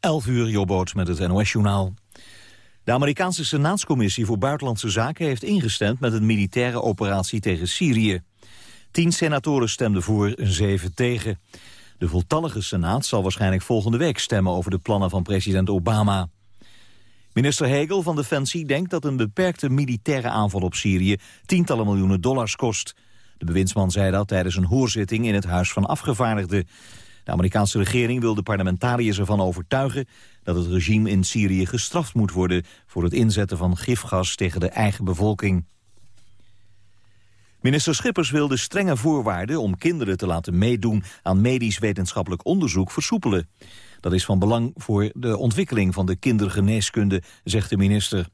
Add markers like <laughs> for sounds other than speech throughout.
11 uur, Jobboot met het NOS-journaal. De Amerikaanse Senaatscommissie voor Buitenlandse Zaken heeft ingestemd met een militaire operatie tegen Syrië. Tien senatoren stemden voor en zeven tegen. De voltallige Senaat zal waarschijnlijk volgende week stemmen over de plannen van president Obama. Minister Hegel van Defensie denkt dat een beperkte militaire aanval op Syrië tientallen miljoenen dollars kost. De bewindsman zei dat tijdens een hoorzitting in het Huis van Afgevaardigden. De Amerikaanse regering wil de parlementariërs ervan overtuigen dat het regime in Syrië gestraft moet worden voor het inzetten van gifgas tegen de eigen bevolking. Minister Schippers wil de strenge voorwaarden om kinderen te laten meedoen aan medisch-wetenschappelijk onderzoek versoepelen. Dat is van belang voor de ontwikkeling van de kindergeneeskunde, zegt de minister.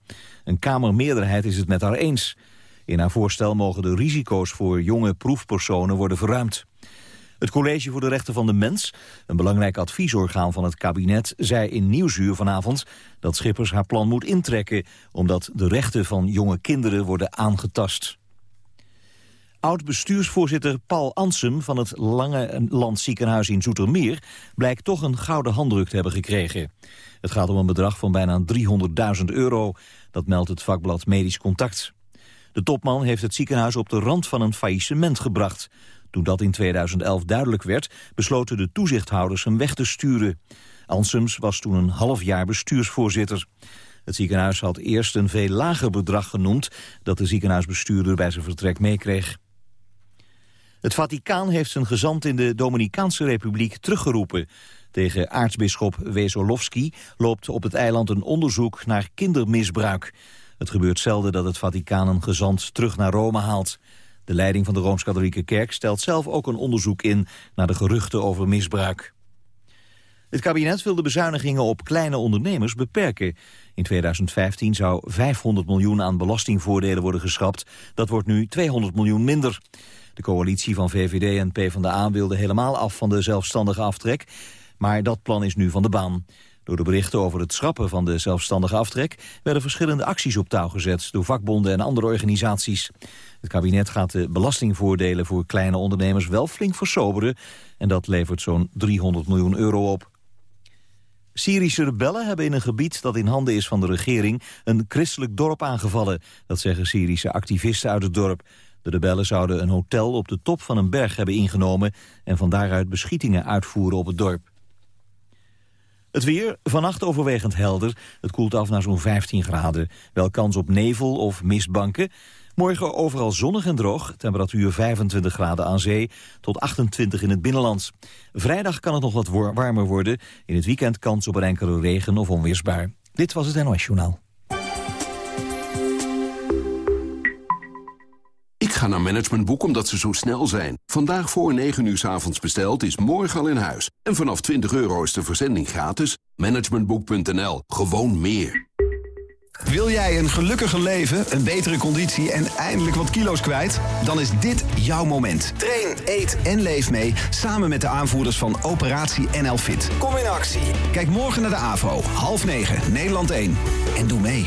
Een Kamermeerderheid is het met haar eens. In haar voorstel mogen de risico's voor jonge proefpersonen worden verruimd. Het College voor de Rechten van de Mens, een belangrijk adviesorgaan van het kabinet, zei in Nieuwsuur vanavond dat Schippers haar plan moet intrekken, omdat de rechten van jonge kinderen worden aangetast. Oud-bestuursvoorzitter Paul Ansem van het Lange Landziekenhuis in Zoetermeer blijkt toch een gouden handdruk te hebben gekregen. Het gaat om een bedrag van bijna 300.000 euro, dat meldt het vakblad Medisch Contact. De topman heeft het ziekenhuis op de rand van een faillissement gebracht. Toen dat in 2011 duidelijk werd, besloten de toezichthouders hem weg te sturen. Ansems was toen een half jaar bestuursvoorzitter. Het ziekenhuis had eerst een veel lager bedrag genoemd... dat de ziekenhuisbestuurder bij zijn vertrek meekreeg. Het Vaticaan heeft zijn gezant in de Dominicaanse Republiek teruggeroepen. Tegen aartsbisschop Wesolowski loopt op het eiland een onderzoek naar kindermisbruik. Het gebeurt zelden dat het Vaticaan een gezant terug naar Rome haalt. De leiding van de Rooms-Katholieke Kerk stelt zelf ook een onderzoek in... naar de geruchten over misbruik. Het kabinet wil de bezuinigingen op kleine ondernemers beperken. In 2015 zou 500 miljoen aan belastingvoordelen worden geschrapt. Dat wordt nu 200 miljoen minder. De coalitie van VVD en PvdA wilde helemaal af van de zelfstandige aftrek. Maar dat plan is nu van de baan. Door de berichten over het schrappen van de zelfstandige aftrek... werden verschillende acties op touw gezet door vakbonden en andere organisaties. Het kabinet gaat de belastingvoordelen voor kleine ondernemers wel flink versoberen... en dat levert zo'n 300 miljoen euro op. Syrische rebellen hebben in een gebied dat in handen is van de regering... een christelijk dorp aangevallen. Dat zeggen Syrische activisten uit het dorp. De rebellen zouden een hotel op de top van een berg hebben ingenomen... en van daaruit beschietingen uitvoeren op het dorp. Het weer, vannacht overwegend helder. Het koelt af naar zo'n 15 graden. Wel kans op nevel of mistbanken. Morgen overal zonnig en droog. Temperatuur 25 graden aan zee tot 28 in het binnenland. Vrijdag kan het nog wat warmer worden. In het weekend kans op een enkele regen of onweersbaar. Dit was het NOS Journaal. Ga naar Managementboek omdat ze zo snel zijn. Vandaag voor 9 uur s avonds besteld is morgen al in huis. En vanaf 20 euro is de verzending gratis. Managementboek.nl. Gewoon meer. Wil jij een gelukkiger leven, een betere conditie en eindelijk wat kilo's kwijt? Dan is dit jouw moment. Train, eet en leef mee samen met de aanvoerders van Operatie NL Fit. Kom in actie. Kijk morgen naar de AVO, half negen, Nederland 1. En doe mee.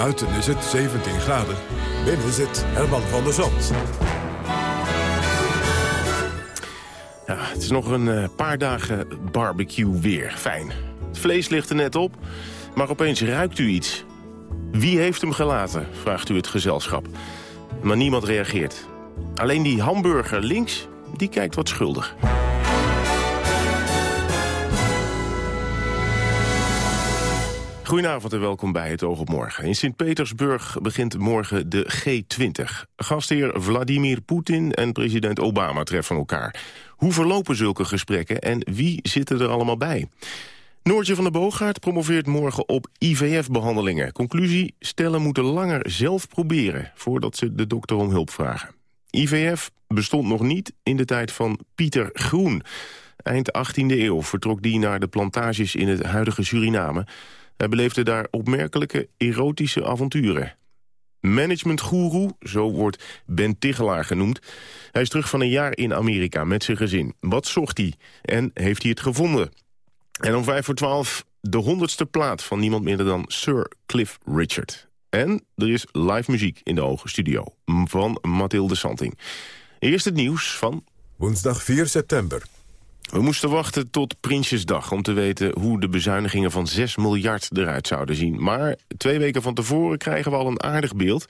Buiten is het 17 graden. Binnen zit Herman van der Zand. Ja, het is nog een eh, paar dagen barbecue weer. Fijn. Het vlees ligt er net op, maar opeens ruikt u iets. Wie heeft hem gelaten, vraagt u het gezelschap. Maar niemand reageert. Alleen die hamburger links, die kijkt wat schuldig. Goedenavond en welkom bij het Oog op Morgen. In Sint-Petersburg begint morgen de G20. Gastheer Vladimir Poetin en president Obama treffen elkaar. Hoe verlopen zulke gesprekken en wie zitten er allemaal bij? Noortje van der Boogaard promoveert morgen op IVF-behandelingen. Conclusie, stellen moeten langer zelf proberen... voordat ze de dokter om hulp vragen. IVF bestond nog niet in de tijd van Pieter Groen. Eind 18e eeuw vertrok die naar de plantages in het huidige Suriname. Hij beleefde daar opmerkelijke erotische avonturen. Managementgoeroe, zo wordt Ben Tigelaar genoemd. Hij is terug van een jaar in Amerika met zijn gezin. Wat zocht hij? En heeft hij het gevonden? En om vijf voor twaalf de honderdste plaat van niemand minder dan Sir Cliff Richard. En er is live muziek in de Ogen Studio van Mathilde Santing. Eerst het nieuws van... Woensdag 4 september. We moesten wachten tot Prinsjesdag om te weten hoe de bezuinigingen van 6 miljard eruit zouden zien. Maar twee weken van tevoren krijgen we al een aardig beeld.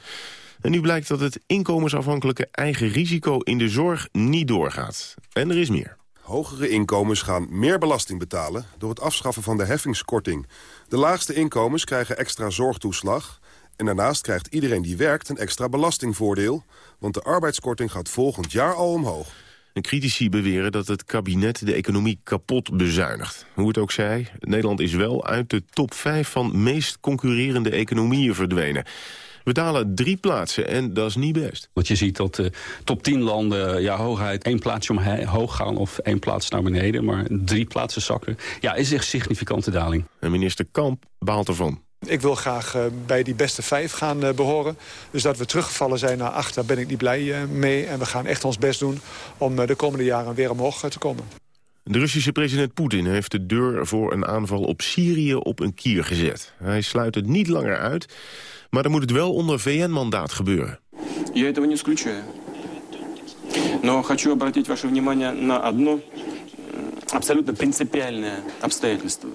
En nu blijkt dat het inkomensafhankelijke eigen risico in de zorg niet doorgaat. En er is meer. Hogere inkomens gaan meer belasting betalen door het afschaffen van de heffingskorting. De laagste inkomens krijgen extra zorgtoeslag. En daarnaast krijgt iedereen die werkt een extra belastingvoordeel... want de arbeidskorting gaat volgend jaar al omhoog. En critici beweren dat het kabinet de economie kapot bezuinigt. Hoe het ook zij, Nederland is wel uit de top 5 van meest concurrerende economieën verdwenen. We dalen drie plaatsen en dat is niet best. Want je ziet dat de top 10 landen ja, hooguit één plaatsje omhoog gaan... of één plaats naar beneden, maar drie plaatsen zakken. Ja, is echt significante daling. En minister Kamp baalt ervan. Ik wil graag uh, bij die beste vijf gaan uh, behoren. Dus dat we teruggevallen zijn naar acht, daar ben ik niet blij uh, mee. En we gaan echt ons best doen om de komende jaren weer omhoog te komen. De Russische president Poetin heeft de deur voor een aanval op Syrië op een kier gezet. Hij sluit het niet langer uit, maar dan moet het wel onder VN-mandaat gebeuren. Я этого не исключаю. Но хочу обратить ваше внимание на одно абсолютно принципиальное обстоятельство.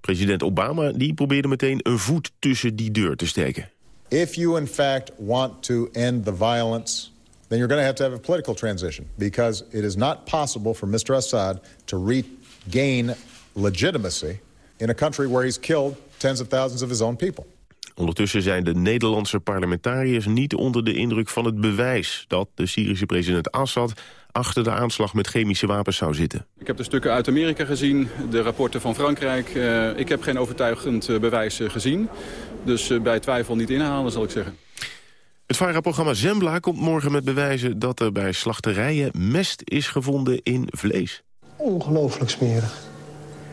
President Obama die probeerde meteen een voet tussen die deur te steken. If you in fact want to end the violence, then you're going to have to have a political transition because it is not possible for Mr. Assad to regain legitimacy in a country where he's killed tens of thousands of his own people. Ondertussen zijn de Nederlandse parlementariërs niet onder de indruk van het bewijs... dat de Syrische president Assad achter de aanslag met chemische wapens zou zitten. Ik heb de stukken uit Amerika gezien, de rapporten van Frankrijk. Uh, ik heb geen overtuigend uh, bewijs uh, gezien. Dus bij twijfel niet inhalen, zal ik zeggen. Het VARA-programma Zembla komt morgen met bewijzen... dat er bij slachterijen mest is gevonden in vlees. Ongelooflijk smerig.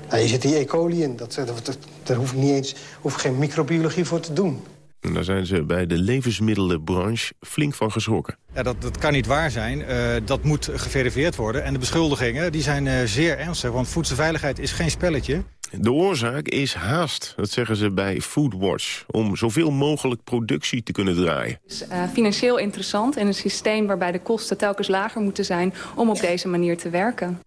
Nou, je zit die E. coli in, dat, dat, dat, daar hoef ik niet eens hoef geen microbiologie voor te doen. En daar zijn ze bij de levensmiddelenbranche flink van geschrokken. Ja, dat, dat kan niet waar zijn. Uh, dat moet geverifieerd worden. En de beschuldigingen die zijn uh, zeer ernstig, want voedselveiligheid is geen spelletje. De oorzaak is haast, dat zeggen ze bij Foodwatch... om zoveel mogelijk productie te kunnen draaien. Het is uh, financieel interessant in een systeem waarbij de kosten telkens lager moeten zijn... om op deze manier te werken.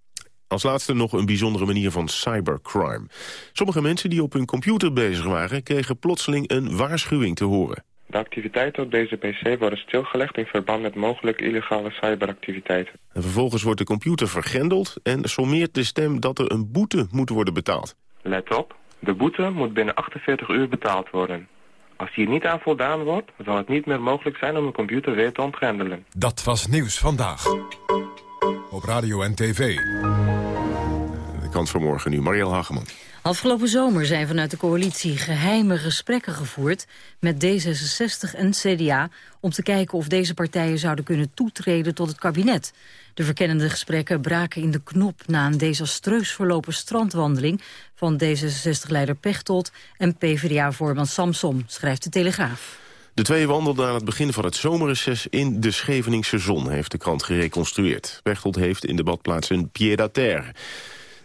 Als laatste nog een bijzondere manier van cybercrime. Sommige mensen die op hun computer bezig waren... kregen plotseling een waarschuwing te horen. De activiteiten op deze pc worden stilgelegd... in verband met mogelijk illegale cyberactiviteiten. En vervolgens wordt de computer vergrendeld... en sommeert de stem dat er een boete moet worden betaald. Let op, de boete moet binnen 48 uur betaald worden. Als hier niet aan voldaan wordt, zal het niet meer mogelijk zijn om een computer weer te ontgrendelen. Dat was Nieuws Vandaag. Op radio en tv. De kant van morgen nu, Marielle Hageman. Afgelopen zomer zijn vanuit de coalitie geheime gesprekken gevoerd met D66 en CDA om te kijken of deze partijen zouden kunnen toetreden tot het kabinet. De verkennende gesprekken braken in de knop na een desastreus verlopen strandwandeling van D66-leider Pechtold en PvdA-voorman Samsom, schrijft de Telegraaf. De twee wandelden aan het begin van het zomerreces in de Scheveningse zon, heeft de krant gereconstrueerd. Pechtold heeft in de badplaats een pied-à-terre.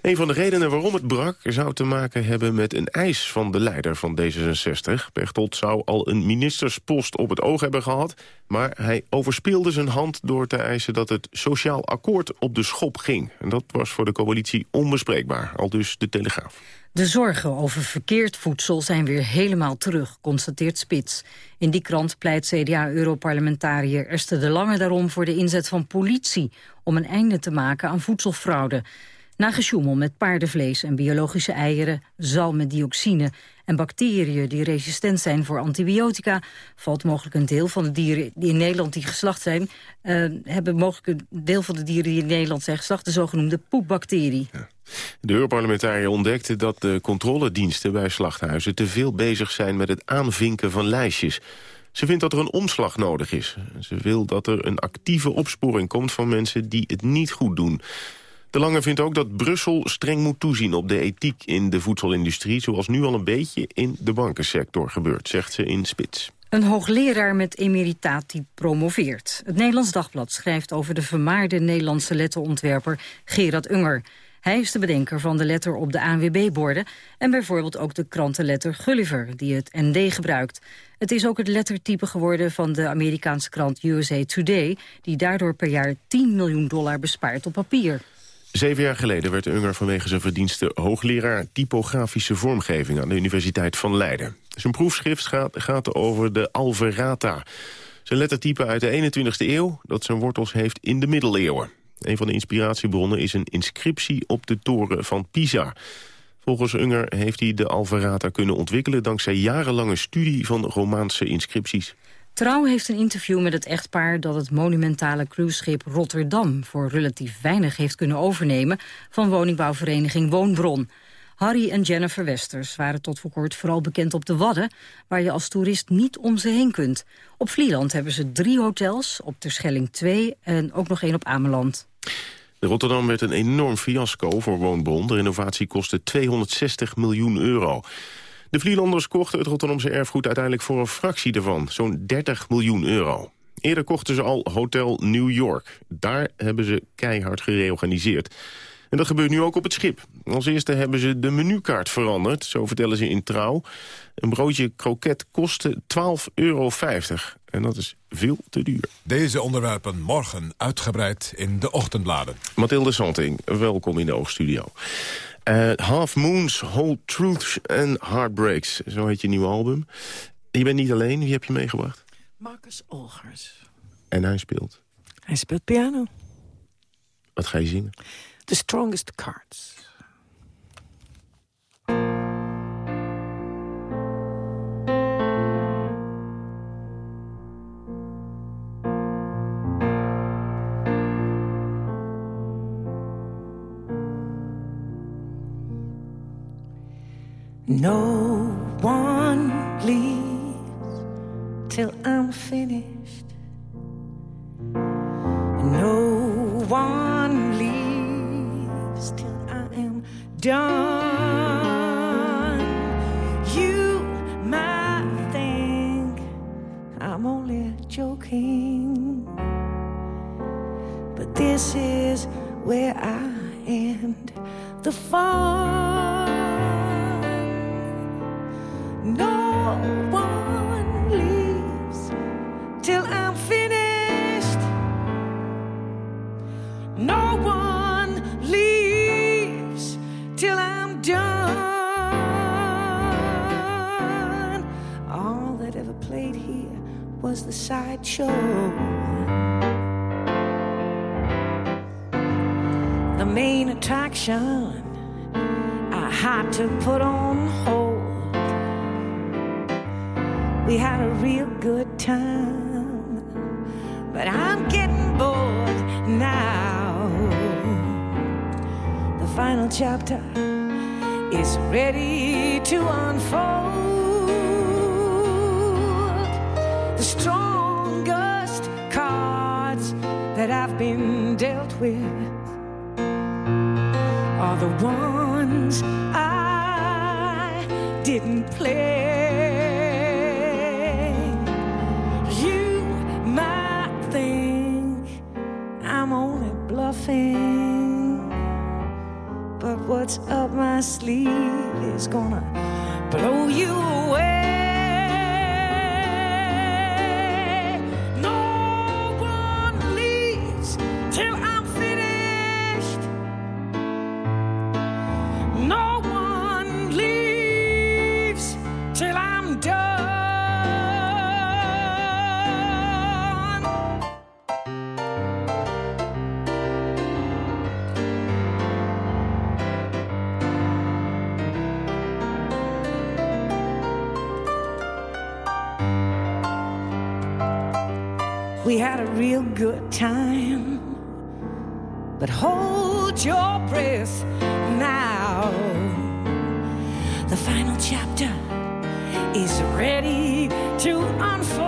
Een van de redenen waarom het brak zou te maken hebben met een eis van de leider van D66. Pechtold zou al een ministerspost op het oog hebben gehad... maar hij overspeelde zijn hand door te eisen dat het sociaal akkoord op de schop ging. En dat was voor de coalitie onbespreekbaar, al dus de Telegraaf. De zorgen over verkeerd voedsel zijn weer helemaal terug, constateert Spits. In die krant pleit CDA-europarlementariër Esther de Lange daarom voor de inzet van politie... om een einde te maken aan voedselfraude. Na gesjoemel met paardenvlees en biologische eieren, zal met dioxine en bacteriën die resistent zijn voor antibiotica, valt mogelijk een deel van de dieren die in Nederland die geslacht zijn, uh, hebben mogelijk een deel van de dieren die in Nederland zijn geslacht, de zogenoemde poepbacterie. De Europarlementariër ontdekte dat de controlediensten bij slachthuizen te veel bezig zijn met het aanvinken van lijstjes. Ze vindt dat er een omslag nodig is. Ze wil dat er een actieve opsporing komt van mensen die het niet goed doen. De Lange vindt ook dat Brussel streng moet toezien op de ethiek in de voedselindustrie... zoals nu al een beetje in de bankensector gebeurt, zegt ze in Spits. Een hoogleraar met emeritaat die promoveert. Het Nederlands Dagblad schrijft over de vermaarde Nederlandse letterontwerper Gerard Unger. Hij is de bedenker van de letter op de ANWB-borden... en bijvoorbeeld ook de krantenletter Gulliver, die het ND gebruikt. Het is ook het lettertype geworden van de Amerikaanse krant USA Today... die daardoor per jaar 10 miljoen dollar bespaart op papier. Zeven jaar geleden werd Unger vanwege zijn verdiensten hoogleraar typografische vormgeving aan de Universiteit van Leiden. Zijn proefschrift gaat, gaat over de Alverata. Zijn lettertype uit de 21e eeuw dat zijn wortels heeft in de middeleeuwen. Een van de inspiratiebronnen is een inscriptie op de toren van Pisa. Volgens Unger heeft hij de Alverata kunnen ontwikkelen... dankzij jarenlange studie van Romaanse inscripties. Trouw heeft een interview met het echtpaar dat het monumentale cruiseschip Rotterdam voor relatief weinig heeft kunnen overnemen van woningbouwvereniging Woonbron. Harry en Jennifer Westers waren tot voor kort vooral bekend op de Wadden, waar je als toerist niet om ze heen kunt. Op Vlieland hebben ze drie hotels, op Terschelling twee en ook nog één op Ameland. De Rotterdam werd een enorm fiasco voor Woonbron. De renovatie kostte 260 miljoen euro. De Vlielanders kochten het Rotterdamse erfgoed uiteindelijk voor een fractie ervan. Zo'n 30 miljoen euro. Eerder kochten ze al Hotel New York. Daar hebben ze keihard gereorganiseerd. En dat gebeurt nu ook op het schip. Als eerste hebben ze de menukaart veranderd, zo vertellen ze in Trouw. Een broodje kroket kostte 12,50 euro. En dat is veel te duur. Deze onderwerpen morgen uitgebreid in de ochtendbladen. Mathilde Santing, welkom in de oogstudio. Uh, Half Moons, Whole Truths and Heartbreaks. Zo heet je nieuwe album. Je bent niet alleen. Wie heb je meegebracht? Marcus Olgers. En hij speelt? Hij speelt piano. Wat ga je zingen? The Strongest Cards. No one leaves till I'm finished. No one leaves till I am done. You might think I'm only joking, but this is where I end the fun. No one leaves till I'm finished. No one leaves till I'm done. All that ever played here was the sideshow. The main attraction I had to put on We had a real good time, but I'm getting bored now. The final chapter is ready to unfold. The strongest cards that I've been dealt with are the ones I didn't play. What's up my sleeve is gonna is ready to unfold.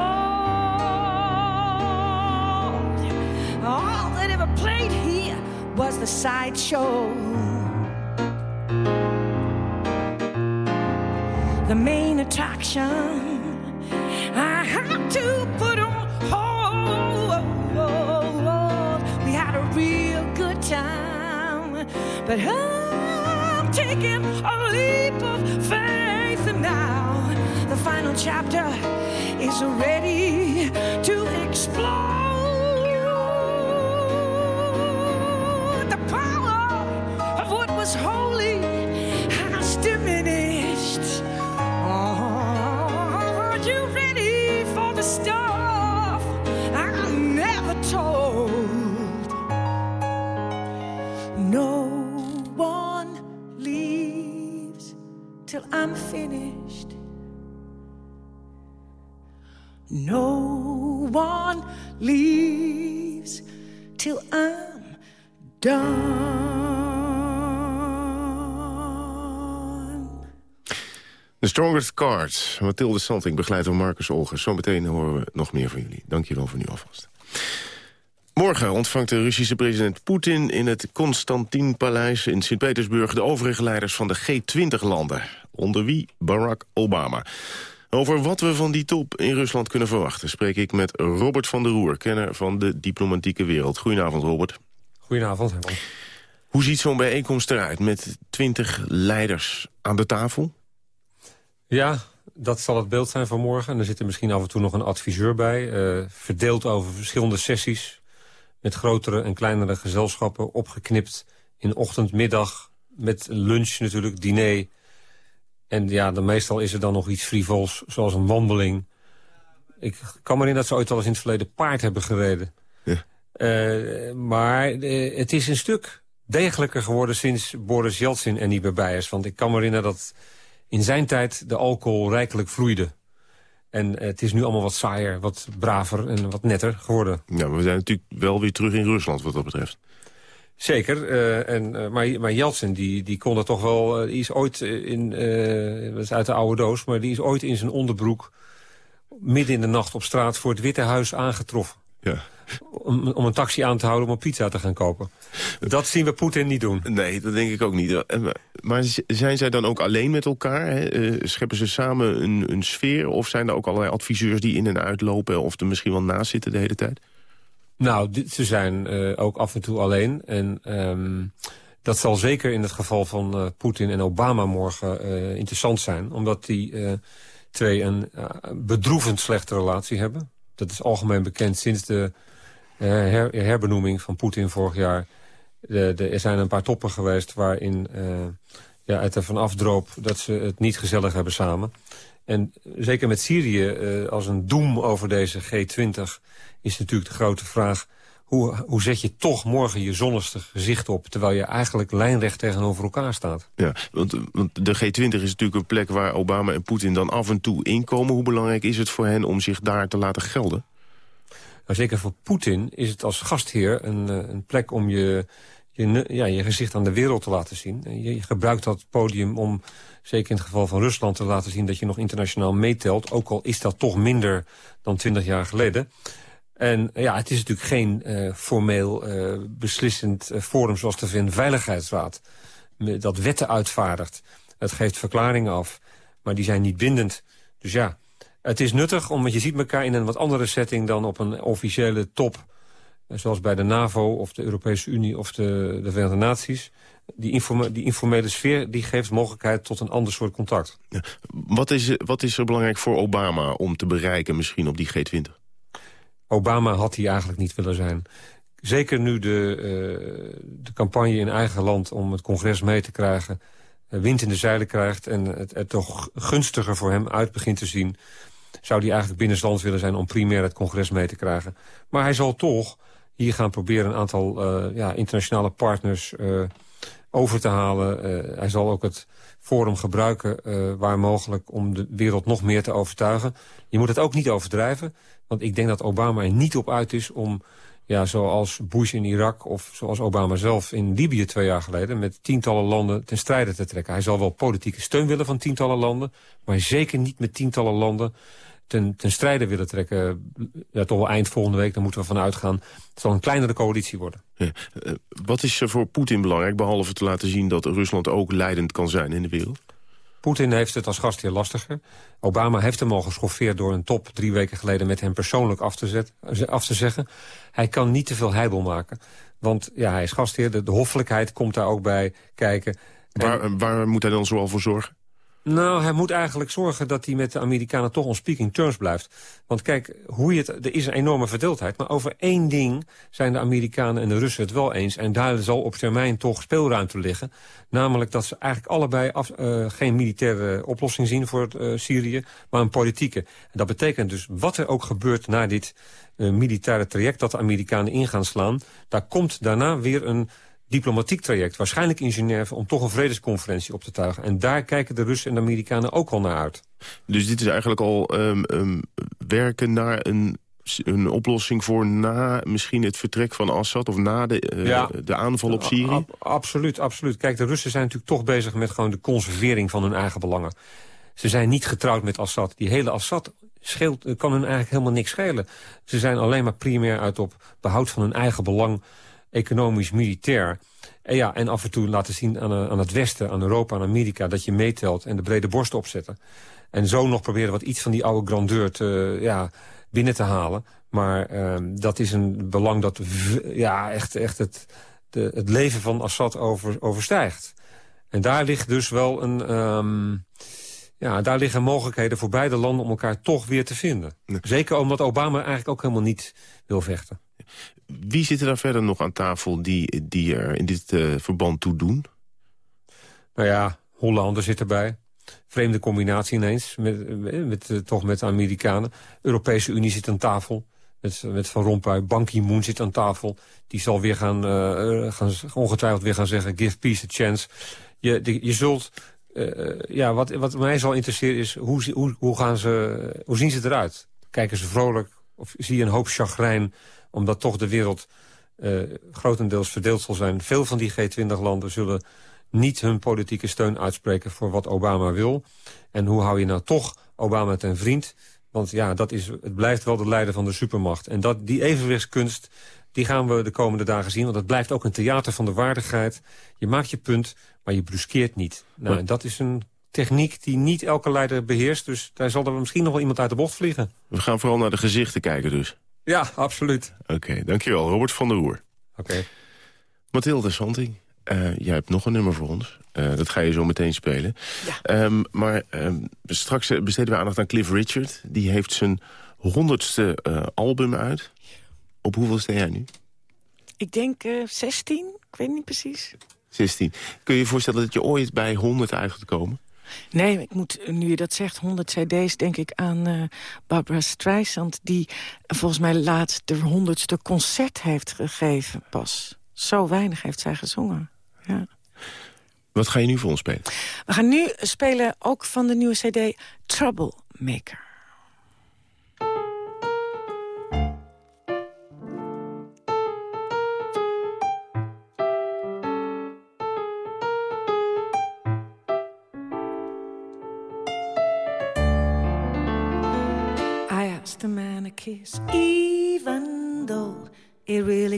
All that ever played here was the sideshow. The main attraction I had to put on hold. We had a real good time, but I'm taking a leap of faith now. The final chapter is ready to explode. The power of what was holy has diminished. Oh, are you ready for the stuff I never told? No one leaves till I'm finished. No one leaves till I'm done. The Strongest Cards. Mathilde Santing, begeleid door Marcus Olgers. Zometeen horen we nog meer van jullie. Dank je wel voor nu alvast. Morgen ontvangt de Russische president Poetin in het Constantinpaleis in Sint-Petersburg de overige leiders van de G20-landen. Onder wie Barack Obama. Over wat we van die top in Rusland kunnen verwachten... spreek ik met Robert van der Roer, kenner van de diplomatieke wereld. Goedenavond, Robert. Goedenavond, Herman. Hoe ziet zo'n bijeenkomst eruit met twintig leiders aan de tafel? Ja, dat zal het beeld zijn van morgen. En er zit er misschien af en toe nog een adviseur bij. eh, verdeeld over verschillende sessies. Met grotere en kleinere gezelschappen. Opgeknipt in ochtend, middag. Met lunch natuurlijk, diner. En ja, dan meestal is er dan nog iets frivols, zoals een wandeling. Ik kan me herinneren dat ze ooit al eens in het verleden paard hebben gereden. Eh, maar eh, het is een stuk degelijker geworden sinds Boris Yeltsin er niet meer bij is. Want ik kan me herinneren dat in zijn tijd de alcohol rijkelijk vloeide. En het is nu allemaal wat saaier, wat braver en wat netter geworden. Ja, maar we zijn natuurlijk wel weer terug in Rusland wat dat betreft. Zeker, eh, en, eh, maar, maar Jeltsin die, die kon dat toch wel... eh, die is ooit in, dat is uit de oude doos... maar die is ooit in zijn onderbroek midden in de nacht op straat... voor het Witte Huis aangetroffen. Ja. Om, om een taxi aan te houden om een pizza te gaan kopen. Dat zien we Poetin niet doen. Nee, dat denk ik ook niet. Maar- zijn zij dan ook alleen met elkaar? Hè? Scheppen ze samen een, een sfeer? Of zijn er ook allerlei adviseurs die in en uitlopen... of er misschien wel naast zitten de hele tijd? Nou, ze zijn eh, ook af en toe alleen. En ehm, dat zal zeker in het geval van eh, Poetin en Obama morgen eh, interessant zijn. Omdat die twee een bedroevend slechte relatie hebben. Dat is algemeen bekend sinds de her- herbenoeming van Poetin vorig jaar. De, er zijn een paar toppen geweest waarin ja, het ervan afdroop dat ze het niet gezellig hebben samen. En zeker met Syrië als een doem over deze G20 is natuurlijk de grote vraag... Hoe, hoe zet je toch morgen je zonnigste gezicht op... terwijl je eigenlijk lijnrecht tegenover elkaar staat? Ja, want, want de G20 is natuurlijk een plek waar Obama en Poetin dan af en toe inkomen. Hoe belangrijk is het voor hen om zich daar te laten gelden? Nou, zeker voor Poetin is het als gastheer een, eh, een plek om je, je, ja, je gezicht aan de wereld te laten zien. En Je, je gebruikt dat podium om, zeker in het geval van Rusland... te laten zien dat je nog internationaal meetelt. Ook al is dat toch minder dan twintig jaar geleden. En ja, het is natuurlijk geen eh, formeel eh, beslissend eh, forum zoals de VN-veiligheidsraad. me- Dat wetten uitvaardigt. Het geeft verklaringen af, maar die zijn niet bindend. Dus ja, het is nuttig, omdat je ziet elkaar in een wat andere setting... dan op een officiële top, zoals bij de NAVO of de Europese Unie of de, de Verenigde Naties. Die, die informele sfeer die geeft mogelijkheid tot een ander soort contact. Wat is, wat is er belangrijk voor Obama om te bereiken misschien op die G20? Obama had hij eigenlijk niet willen zijn. Zeker nu de, eh, de campagne in eigen land om het congres mee te krijgen... eh, wind in de zeilen krijgt en het toch gunstiger voor hem uit begint te zien... zou hij eigenlijk binnenlands willen zijn om primair het congres mee te krijgen. Maar hij zal toch hier gaan proberen een aantal eh, ja, internationale partners... over te halen. Hij zal ook het forum gebruiken uh, waar mogelijk om de wereld nog meer te overtuigen. Je moet het ook niet overdrijven, want ik denk dat Obama er niet op uit is om... Ja, zoals Bush in Irak of zoals Obama zelf in Libië twee jaar geleden... met tientallen landen ten strijde te trekken. Hij zal wel politieke steun willen van tientallen landen... maar zeker niet met tientallen landen ten, ten strijde willen trekken. Ja, toch wel eind volgende week, dan moeten we vanuit gaan. Het zal een kleinere coalitie worden. Ja. Uh, wat is er voor Poetin belangrijk, behalve te laten zien... dat Rusland ook leidend kan zijn in de wereld? Poetin heeft het als gastheer lastiger. Obama heeft hem al geschoffeerd door een top drie weken geleden... met hem persoonlijk af te, zet, af te zeggen. Hij kan niet te veel heibel maken. Want ja, hij is gastheer, de, de hoffelijkheid komt daar ook bij kijken. Waar, waar moet hij dan zoal voor zorgen? Nou, hij moet eigenlijk zorgen dat hij met de Amerikanen toch on speaking terms blijft. Want kijk, hoe je het, er is een enorme verdeeldheid. Maar over één ding zijn de Amerikanen en de Russen het wel eens. En daar zal op termijn toch speelruimte liggen. Namelijk dat ze eigenlijk allebei af, uh, geen militaire oplossing zien voor uh, Syrië, maar een politieke. En dat betekent dus wat er ook gebeurt na dit uh, militaire traject dat de Amerikanen in gaan slaan, daar komt daarna weer een diplomatiek traject, waarschijnlijk in Genève... om toch een vredesconferentie op te tuigen. En daar kijken de Russen en de Amerikanen ook al naar uit. Dus dit is eigenlijk al um, um, werken naar een, een oplossing voor na misschien het vertrek van Assad... of na de, uh, ja. de aanval op Syrië? Absoluut, absoluut. Kijk, de Russen zijn natuurlijk toch bezig met gewoon de conservering van hun eigen belangen. Ze zijn niet getrouwd met Assad. Die hele Assad scheelt, kan hun eigenlijk helemaal niks schelen. Ze zijn alleen maar primair uit op behoud van hun eigen belang economisch, militair. En, ja, en af en toe laten zien aan, aan het Westen, aan Europa, aan Amerika... dat je meetelt en de brede borst opzetten. En zo nog proberen wat iets van die oude grandeur te, ja, binnen te halen. Maar uh, dat is een belang dat ja, echt, echt het, de, het leven van Assad over, overstijgt. En daar ligt dus wel een... Um, ja, daar liggen mogelijkheden voor beide landen om elkaar toch weer te vinden. Zeker omdat Obama eigenlijk ook helemaal niet wil vechten. Wie zit er dan verder nog aan tafel die, die er in dit uh, verband toe doen? Nou ja, Hollander zit erbij. Vreemde combinatie ineens, met, met, uh, toch met de Amerikanen. Europese Unie zit aan tafel. Met, met Van Rompuy, Ban Ki-moon zit aan tafel. Die zal weer gaan, gaan, ongetwijfeld weer gaan zeggen... give peace a chance. Je, de, je zult... Ja, wat, wat mij zal interesseren is, hoe, hoe, hoe, gaan ze, hoe zien ze eruit? Kijken ze vrolijk? Of zie je een hoop chagrijn omdat toch de wereld uh, grotendeels verdeeld zal zijn. Veel van die G20-landen zullen niet hun politieke steun uitspreken voor wat Obama wil. En hoe hou je nou toch Obama ten vriend? Want ja, dat is, het blijft wel de leider van de supermacht. En dat, die evenwichtskunst, die gaan we de komende dagen zien. Want het blijft ook een theater van de waardigheid. Je maakt je punt, maar je bruskeert niet. Nou, en dat is een techniek die niet elke leider beheerst. Dus daar zal er misschien nog wel iemand uit de bocht vliegen. We gaan vooral naar de gezichten kijken dus. Ja, absoluut. Oké, dankjewel. Robert van der Roer. Oké. Okay. Mathilde Santing, uh, jij hebt nog een nummer voor ons. Uh, dat ga je zo meteen spelen. Ja. Um, maar um, straks eh, besteden we aandacht aan Cliff Richard. Die heeft zijn honderdste uh, album uit. Op hoeveel sta jij nu? Ik denk 16, ik weet niet precies. 16. Kun je je voorstellen dat je ooit bij 100 uit gaat komen? Nee, ik moet, nu je dat zegt, 100 cd's, denk ik aan uh, Barbara Streisand... die volgens mij laatst de honderdste concert heeft gegeven pas. Zo weinig heeft zij gezongen, ja. Wat ga je nu voor ons spelen? We gaan nu spelen ook van de nieuwe cd Troublemaker.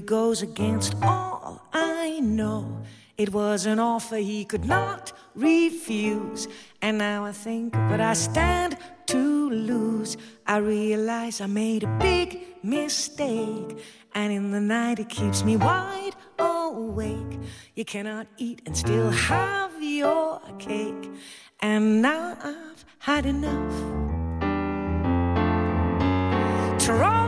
Goes against all I know. It was an offer he could not refuse. And now I think, but I stand to lose. I realize I made a big mistake. And in the night it keeps me wide awake. You cannot eat and still have your cake. And now I've had enough trouble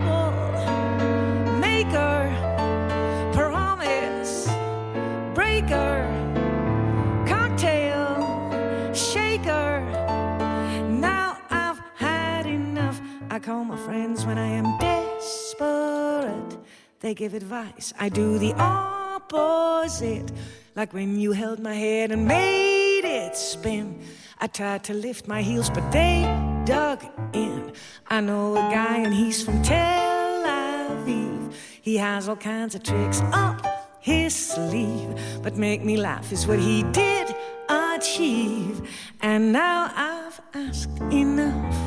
They give advice. I do the opposite. Like when you held my head and made it spin. I tried to lift my heels, but they dug in. I know a guy and he's from Tel Aviv. He has all kinds of tricks up his sleeve. But make me laugh is what he did achieve. And now I've asked enough.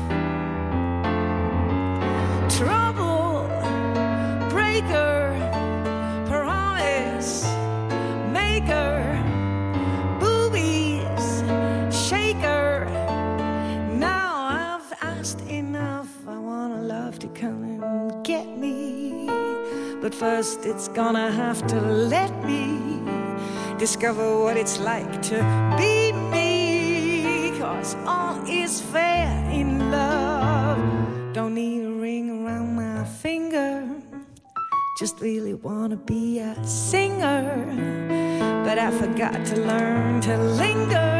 First, it's gonna have to let me discover what it's like to be me. Cause all is fair in love. Don't need a ring around my finger. Just really wanna be a singer. But I forgot to learn to linger.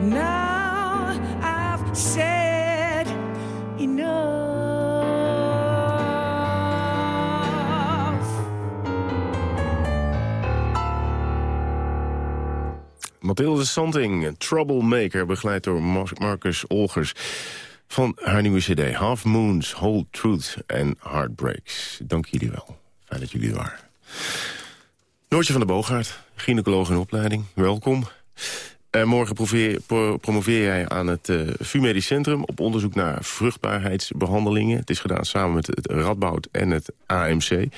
Now I've said enough. Mathilde Santing, Troublemaker, begeleid door Mar- Marcus Olgers... van haar nieuwe cd Half Moons, Whole Truth en Heartbreaks. Dank jullie wel. Fijn dat jullie waren. Noortje van der Boogaard, gynaecoloog in opleiding. Welkom. Eh, morgen promoveer, pro- promoveer jij aan het uh, VU Centrum... op onderzoek naar vruchtbaarheidsbehandelingen. Het is gedaan samen met het Radboud en het AMC. Eh,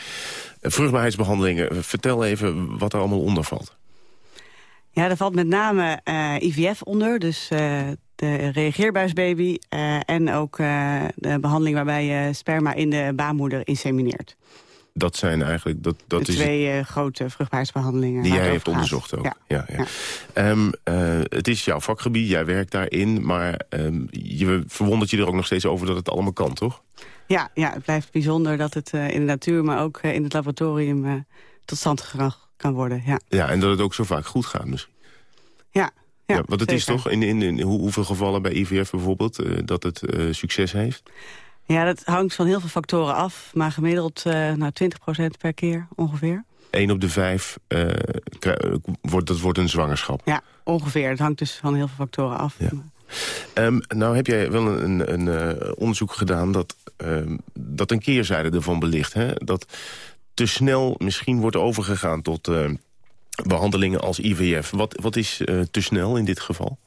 vruchtbaarheidsbehandelingen, vertel even wat er allemaal onder valt. Ja, daar valt met name IVF onder, dus de reageerbuisbaby... en ook de behandeling waarbij je sperma in de baarmoeder insemineert. Dat zijn eigenlijk... Dat, dat de is twee eh, grote vruchtbaarheidsbehandelingen. Die jij hebt gaat. onderzocht ook. Ja. Ja. Ja, Ehm, eh, het is jouw vakgebied, jij werkt daarin... maar ehm, je verwondert je er ook nog steeds over dat het allemaal kan, toch? Ja, ja, het blijft bijzonder dat het eh, in de natuur... maar ook in het laboratorium tot stand gebracht kan worden. Ja, Ja, en dat het ook zo vaak goed gaat misschien. ja, ja, Ja, want het is toch in, in, in hoe- hoeveel gevallen bij IVF bijvoorbeeld... dat het succes heeft? Ja, dat hangt van heel veel factoren af. Maar gemiddeld eh nou, 20% per keer ongeveer. Eén op de vijf, eh, krij- wordt, dat wordt een zwangerschap. Ja, ongeveer. Het hangt dus van heel veel factoren af. Ehm, nou heb jij wel een, een, een, eh, onderzoek gedaan dat, ehm, dat een keerzijde ervan belicht. Hè? Dat te snel misschien wordt overgegaan tot eh, behandelingen als IVF. Wat, wat is eh, te snel in dit geval?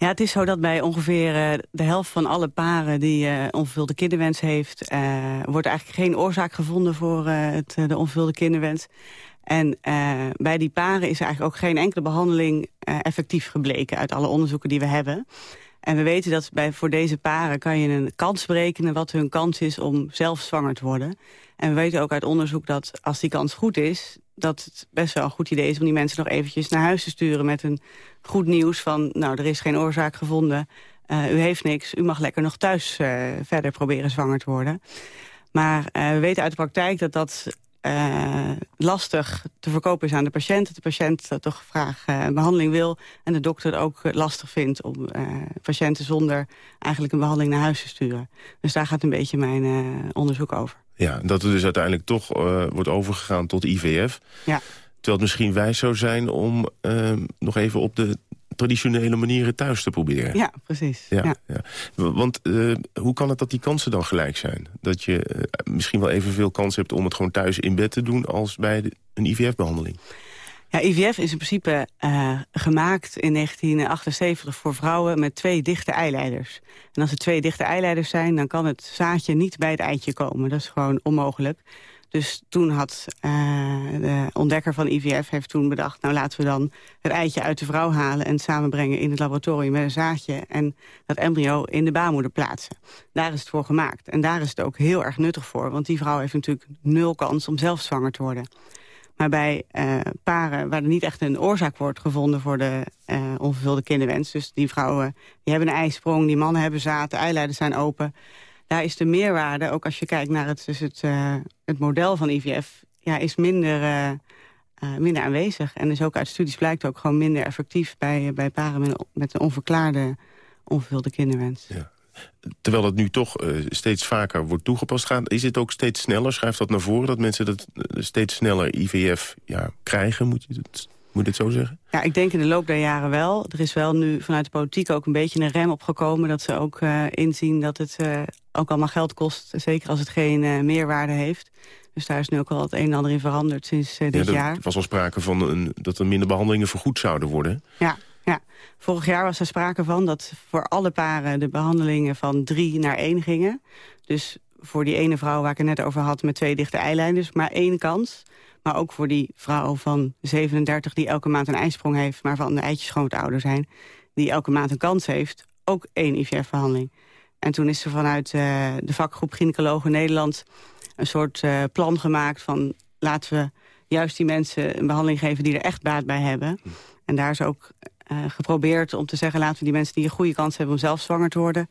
Ja, het is zo dat bij ongeveer eh, de helft van alle paren die eh onvervulde kinderwens heeft... eh, wordt eigenlijk geen oorzaak gevonden voor het, de onvervulde kinderwens. En bij die paren is eigenlijk ook geen enkele behandeling eh, effectief gebleken... uit alle onderzoeken die we hebben. En we weten dat bij, voor deze paren kan je een kans berekenen... wat hun kans is om zelf zwanger te worden. En we weten ook uit onderzoek dat als die kans goed is... dat het best wel een goed idee is om die mensen nog eventjes naar huis te sturen... met een goed nieuws van, nou, er is geen oorzaak gevonden... eh, u heeft niks, u mag lekker nog thuis eh, verder proberen zwanger te worden. Maar eh, we weten uit de praktijk dat dat eh, lastig te verkopen is aan de patiënt. Dat de patiënt eh, toch graag een behandeling wil. En de dokter het ook lastig vindt om patiënten zonder eigenlijk een behandeling naar huis te sturen. Dus daar gaat een beetje mijn onderzoek over. Ja, dat er dus uiteindelijk toch wordt overgegaan tot IVF. Ja. Terwijl het misschien wijs zou zijn om nog even op de traditionele manieren thuis te proberen. Ja, precies. Ja, Ja. Want eh, hoe kan het dat die kansen dan gelijk zijn? Dat je eh, misschien wel evenveel kans hebt om het gewoon thuis in bed te doen... als bij de- een IVF-behandeling? Ja, IVF is in principe eh, gemaakt in 1978 voor vrouwen met twee dichte eileiders. En als er twee dichte eileiders zijn, dan kan het zaadje niet bij het eitje komen. Dat is gewoon onmogelijk. Dus toen had uh, de ontdekker van IVF heeft toen bedacht... nou laten we dan het eitje uit de vrouw halen... en samenbrengen in het laboratorium met een zaadje... en dat embryo in de baarmoeder plaatsen. Daar is het voor gemaakt. En daar is het ook heel erg nuttig voor. Want die vrouw heeft natuurlijk nul kans om zelf zwanger te worden. Maar bij uh, paren waar er niet echt een oorzaak wordt gevonden... voor de uh, onvervulde kinderwens... dus die vrouwen die hebben een ijsprong, die mannen hebben zaad... de eileiders zijn open daar is de meerwaarde, ook als je kijkt naar het, dus het, uh, het model van IVF... Ja, is minder, uh, uh, minder aanwezig. En is ook uit studies blijkt ook gewoon minder effectief... bij, bij paren met, een onverklaarde onvervulde kinderwens. Ja. Terwijl het nu toch steeds vaker wordt toegepast gaat... is het ook steeds sneller? Schrijft dat naar voren dat mensen dat steeds sneller IVF ja, krijgen? Moet je het moet je dit zo zeggen? Ja, ik denk in de loop der jaren wel. Er is wel nu vanuit de politiek ook een beetje een rem opgekomen... dat ze ook uh, inzien dat het uh, ook allemaal geld kost. Zeker als het geen uh, meerwaarde heeft. Dus daar is nu ook al het een en ander in veranderd sinds dit ja, jaar. Er was al sprake van een, dat er minder behandelingen vergoed zouden worden. Ja, ja, vorig jaar was er sprake van dat voor alle paren... de behandelingen van drie naar één gingen. Dus voor die ene vrouw waar ik het net over had... met twee dichte eilijners, maar één kans... Maar ook voor die vrouw van 37 die elke maand een ijsprong heeft... maar van de eitjes grootouder zijn... die elke maand een kans heeft, ook één IVF-behandeling. En toen is er vanuit uh, de vakgroep Gynaecologen Nederland... een soort uh, plan gemaakt van laten we juist die mensen een behandeling geven... die er echt baat bij hebben. En daar is ook uh, geprobeerd om te zeggen... laten we die mensen die een goede kans hebben om zelf zwanger te worden...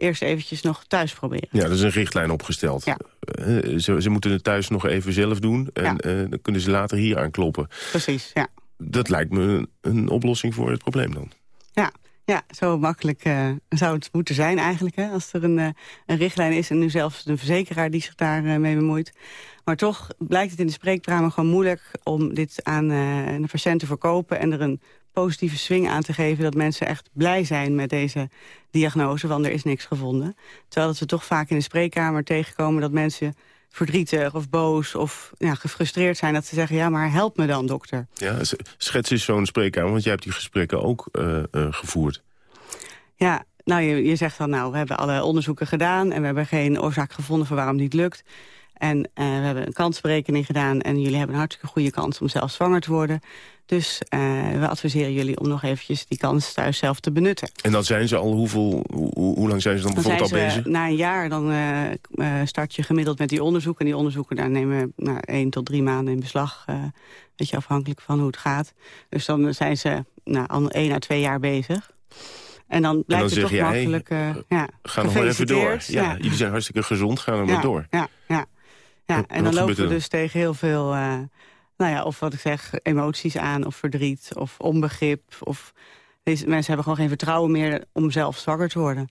eerst eventjes nog thuis proberen. Ja, er is een richtlijn opgesteld. Ja. Uh, ze, ze, moeten het thuis nog even zelf doen. En ja. uh, dan kunnen ze later hier aankloppen. Precies, ja. Dat lijkt me een, een oplossing voor het probleem dan. Ja, ja, zo makkelijk uh, zou het moeten zijn eigenlijk. Hè, als er een, uh, een richtlijn is en nu zelfs een verzekeraar die zich daarmee uh, bemoeit. Maar toch blijkt het in de spreekkamer gewoon moeilijk om dit aan de patiënt te verkopen... en er een positieve swing aan te geven dat mensen echt blij zijn met deze diagnose, want er is niks gevonden. Terwijl dat we toch vaak in de spreekkamer tegenkomen dat mensen verdrietig of boos of ja, gefrustreerd zijn... dat ze zeggen, ja, maar help me dan, dokter. Ja, schets eens zo'n spreekkamer, want jij hebt die gesprekken ook uh, uh, gevoerd. Ja, nou, je, je zegt dan, nou, we hebben alle onderzoeken gedaan... en we hebben geen oorzaak gevonden voor waarom het niet lukt. En uh, we hebben een kansberekening gedaan... en jullie hebben een hartstikke goede kans om zelf zwanger te worden. Dus uh, we adviseren jullie om nog eventjes die kans thuis zelf te benutten. En dan zijn ze al, hoeveel, hoe, hoe lang zijn ze dan, dan bijvoorbeeld zijn al bezig? Na een jaar dan uh, start je gemiddeld met die onderzoeken. En die onderzoeken daar nemen nou, één tot drie maanden in beslag. Uh, beetje afhankelijk van hoe het gaat. Dus dan zijn ze nou, al één à twee jaar bezig. En dan blijkt en dan het toch jij, makkelijk... Ja, ga nog maar even door. Ja, ja, Jullie zijn hartstikke gezond, ga er ja, maar door. Ja, ja. Ja. En, en dan lopen we dus tegen heel veel... Uh, nou ja, of wat ik zeg, emoties aan, of verdriet, of onbegrip. Of deze mensen hebben gewoon geen vertrouwen meer om zelf zwanger te worden.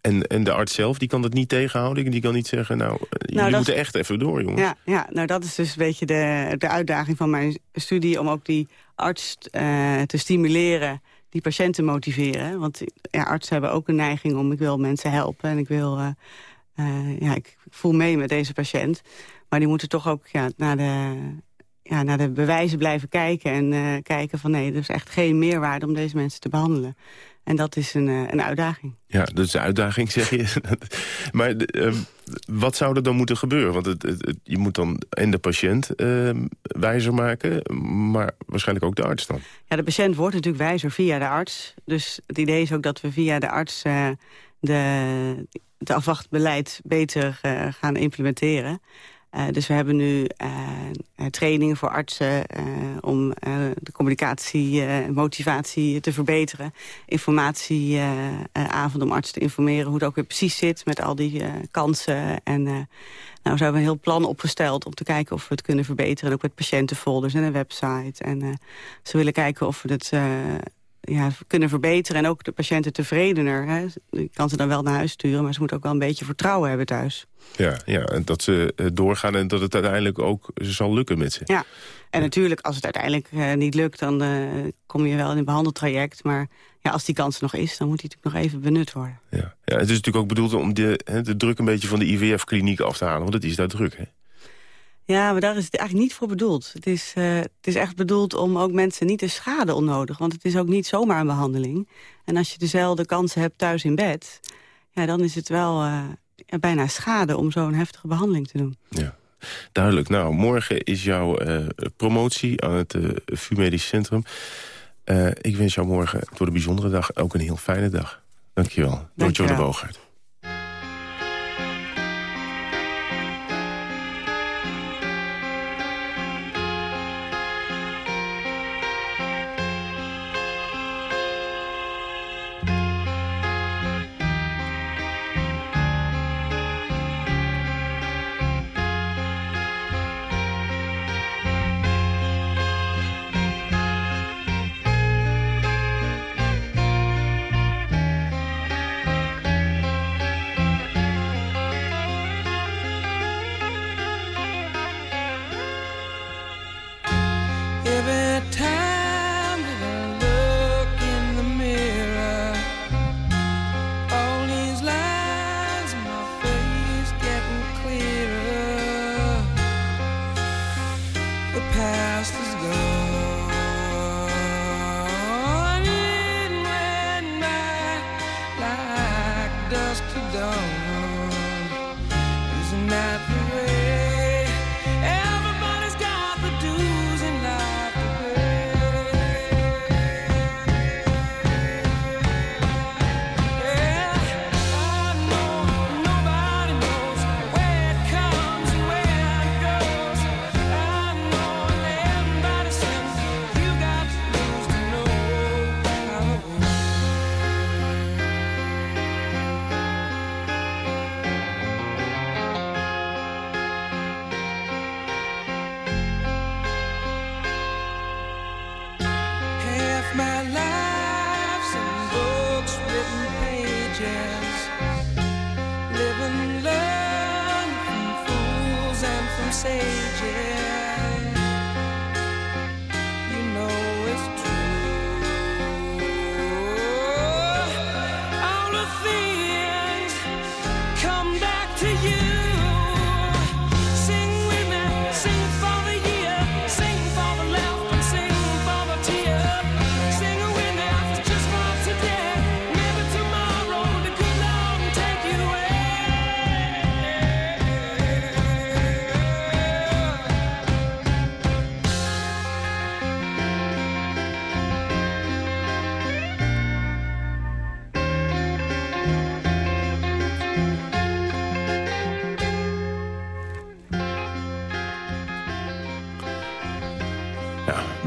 En, en de arts zelf, die kan dat niet tegenhouden? Die kan niet zeggen, nou, nou jullie moeten echt even door, jongens. Ja, ja, nou dat is dus een beetje de, de uitdaging van mijn studie... om ook die arts uh, te stimuleren, die patiënt te motiveren. Want ja, artsen hebben ook een neiging om, ik wil mensen helpen... en ik wil, uh, uh, ja, ik voel mee met deze patiënt... Maar die moeten toch ook ja, naar, de, ja, naar de bewijzen blijven kijken. En uh, kijken van nee, er is echt geen meerwaarde om deze mensen te behandelen. En dat is een, uh, een uitdaging. Ja, dat is een uitdaging, zeg je. <laughs> maar uh, wat zou er dan moeten gebeuren? Want het, het, het, je moet dan en de patiënt wijzer maken, maar waarschijnlijk ook de arts dan. Ja, de patiënt wordt natuurlijk wijzer via de arts. Dus het idee is ook dat we via de arts de, het afwachtbeleid beter gaan implementeren. Uh, dus we hebben nu uh, trainingen voor artsen om de communicatie en motivatie te verbeteren. Informatieavond om artsen te informeren hoe het ook weer precies zit met al die kansen. En nou, zo hebben we een heel plan opgesteld om te kijken of we het kunnen verbeteren. En ook met patiëntenfolders en een website. En ze willen kijken of we het ja, kunnen verbeteren en ook de patiënten tevredener. Hè. Je kan ze dan wel naar huis sturen, maar ze moeten ook wel een beetje vertrouwen hebben thuis. Ja, ja en dat ze doorgaan en dat het uiteindelijk ook zal lukken met ze. Ja, en natuurlijk als het uiteindelijk uh, niet lukt, dan uh, kom je wel in een behandeltraject. Maar ja, als die kans nog is, dan moet die natuurlijk nog even benut worden. Ja, ja het is natuurlijk ook bedoeld om de, de druk een beetje van de IVF-kliniek af te halen, want het is daar druk, hè? Ja, maar daar is het eigenlijk niet voor bedoeld. Het is, uh, het is echt bedoeld om ook mensen niet te schaden onnodig. Want het is ook niet zomaar een behandeling. En als je dezelfde kansen hebt thuis in bed... Ja, dan is het wel uh, bijna schade om zo'n heftige behandeling te doen. Ja. duidelijk. Nou, morgen is jouw uh, promotie aan het VU Medisch Centrum. Ik wens jou morgen door de bijzondere dag ook een heel fijne dag. Dankjewel. Dankjewel. de Boogaard.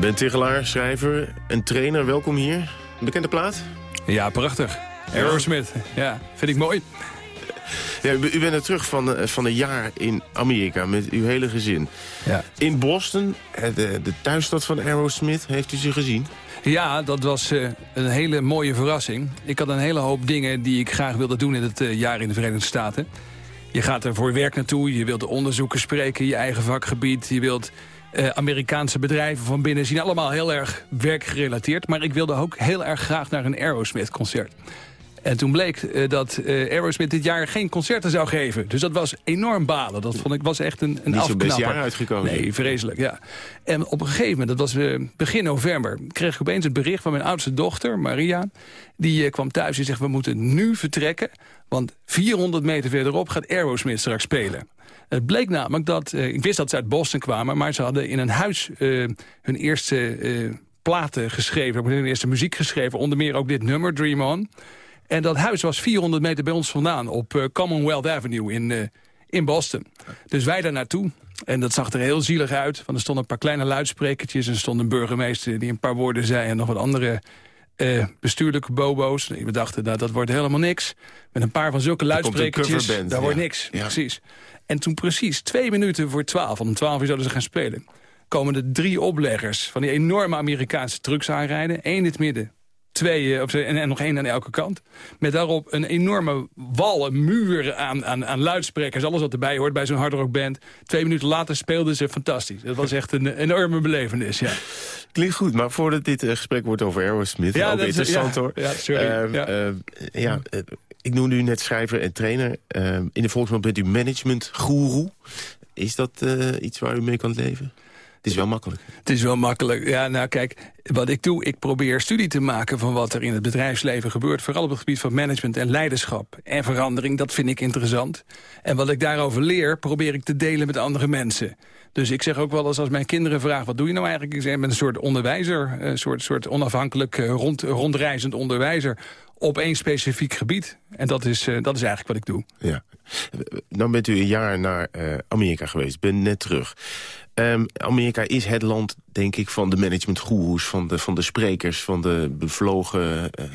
Ben Tigelaar, schrijver en trainer, welkom hier. Bekende plaat? Ja, prachtig. Aerosmith, ja, vind ik mooi. Ja, u bent er terug van, eh, van een jaar in Amerika met uw hele gezin. Ja. In Boston, eh, de, de thuisstad van Aerosmith, heeft u ze gezien? Ja, dat was uh, een hele mooie verrassing. Ik had een hele hoop dingen die ik graag wilde doen in het uh, jaar in de Verenigde Staten. Je gaat er voor werk naartoe, je wilt de onderzoeken spreken, je eigen vakgebied. Je wilt uh, Amerikaanse bedrijven van binnen zien allemaal heel erg werkgerelateerd. Maar ik wilde ook heel erg graag naar een Aerosmith-concert. En toen bleek uh, dat uh, Aerosmith dit jaar geen concerten zou geven. Dus dat was enorm balen. Dat vond ik was echt een, een Niet afknapper. best jaar uitgekomen. Nee, vreselijk, ja. En op een gegeven moment, dat was uh, begin november... kreeg ik opeens het bericht van mijn oudste dochter, Maria. Die kwam thuis en zegt, we moeten nu vertrekken. Want 400 meter verderop gaat Aerosmith straks spelen. Het bleek namelijk dat, ik wist dat ze uit Boston kwamen... maar ze hadden in een huis uh, hun eerste uh, platen geschreven... hun eerste muziek geschreven, onder meer ook dit nummer, Dream On. En dat huis was 400 meter bij ons vandaan op Commonwealth Avenue in, in Boston. Dus wij daar naartoe. En dat zag er heel zielig uit. Want er stonden een paar kleine luidsprekertjes... en er stond een burgemeester die een paar woorden zei... en nog wat andere uh, bestuurlijke bobo's. We dachten, nou, dat wordt helemaal niks. Met een paar van zulke luidsprekertjes, daar ja. wordt niks. Ja. Precies. En toen precies twee minuten voor twaalf, want om twaalf uur zouden ze gaan spelen... komen de drie opleggers van die enorme Amerikaanse trucks aanrijden. Eén in het midden, twee, of, en, en nog één aan elke kant. Met daarop een enorme wal, een muur aan, aan, aan luidsprekers. Alles wat erbij hoort bij zo'n hardrockband. Twee minuten later speelden ze fantastisch. Dat was echt een enorme belevenis, ja. Klinkt goed, maar voordat dit uh, gesprek wordt over Aerosmith... Ja, ook interessant ja, hoor. Ja, sorry. Uh, ja. Uh, ja ik noemde u net schrijver en trainer. in de volksmond bent u managementgoeroe. Is dat iets waar u mee kan leven? Het is wel makkelijk. Het is wel makkelijk. Ja, nou kijk, wat ik doe, ik probeer studie te maken van wat er in het bedrijfsleven gebeurt. Vooral op het gebied van management en leiderschap. En verandering, dat vind ik interessant. En wat ik daarover leer, probeer ik te delen met andere mensen. Dus ik zeg ook wel eens als mijn kinderen vragen... wat doe je nou eigenlijk? Ik ben een soort onderwijzer. Een soort, soort onafhankelijk eh, rond, rondreizend onderwijzer op één specifiek gebied. En dat is, uh, dat is eigenlijk wat ik doe. Ja. Dan bent u een jaar naar uh, Amerika geweest, ben net terug. Um, Amerika is het land, denk ik, van de managementgoeroes... van de, van de sprekers, van de bevlogen uh,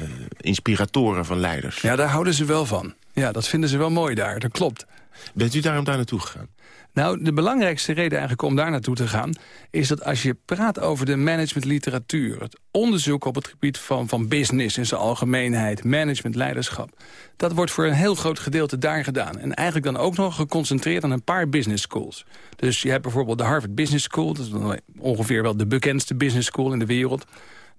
inspiratoren van leiders. Ja, daar houden ze wel van. Ja, dat vinden ze wel mooi daar, dat klopt. Bent u daarom daar naartoe gegaan? Nou, de belangrijkste reden eigenlijk om daar naartoe te gaan... is dat als je praat over de managementliteratuur... het onderzoek op het gebied van, van business in zijn algemeenheid... management, leiderschap... dat wordt voor een heel groot gedeelte daar gedaan. En eigenlijk dan ook nog geconcentreerd aan een paar business schools. Dus je hebt bijvoorbeeld de Harvard Business School... dat is ongeveer wel de bekendste business school in de wereld...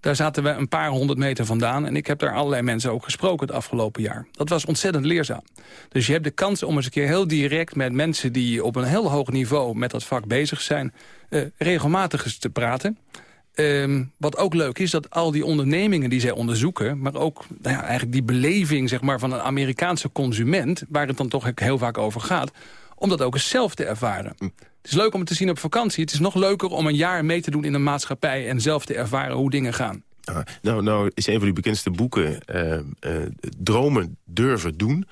Daar zaten we een paar honderd meter vandaan. En ik heb daar allerlei mensen ook gesproken het afgelopen jaar. Dat was ontzettend leerzaam. Dus je hebt de kans om eens een keer heel direct met mensen... die op een heel hoog niveau met dat vak bezig zijn... Uh, regelmatig eens te praten. Um, wat ook leuk is, dat al die ondernemingen die zij onderzoeken... maar ook nou ja, eigenlijk die beleving zeg maar, van een Amerikaanse consument... waar het dan toch heel vaak over gaat... om dat ook eens zelf te ervaren. Het is leuk om het te zien op vakantie. Het is nog leuker om een jaar mee te doen in een maatschappij... en zelf te ervaren hoe dingen gaan. Ah, nou, nou is een van uw bekendste boeken uh, uh, Dromen durven doen.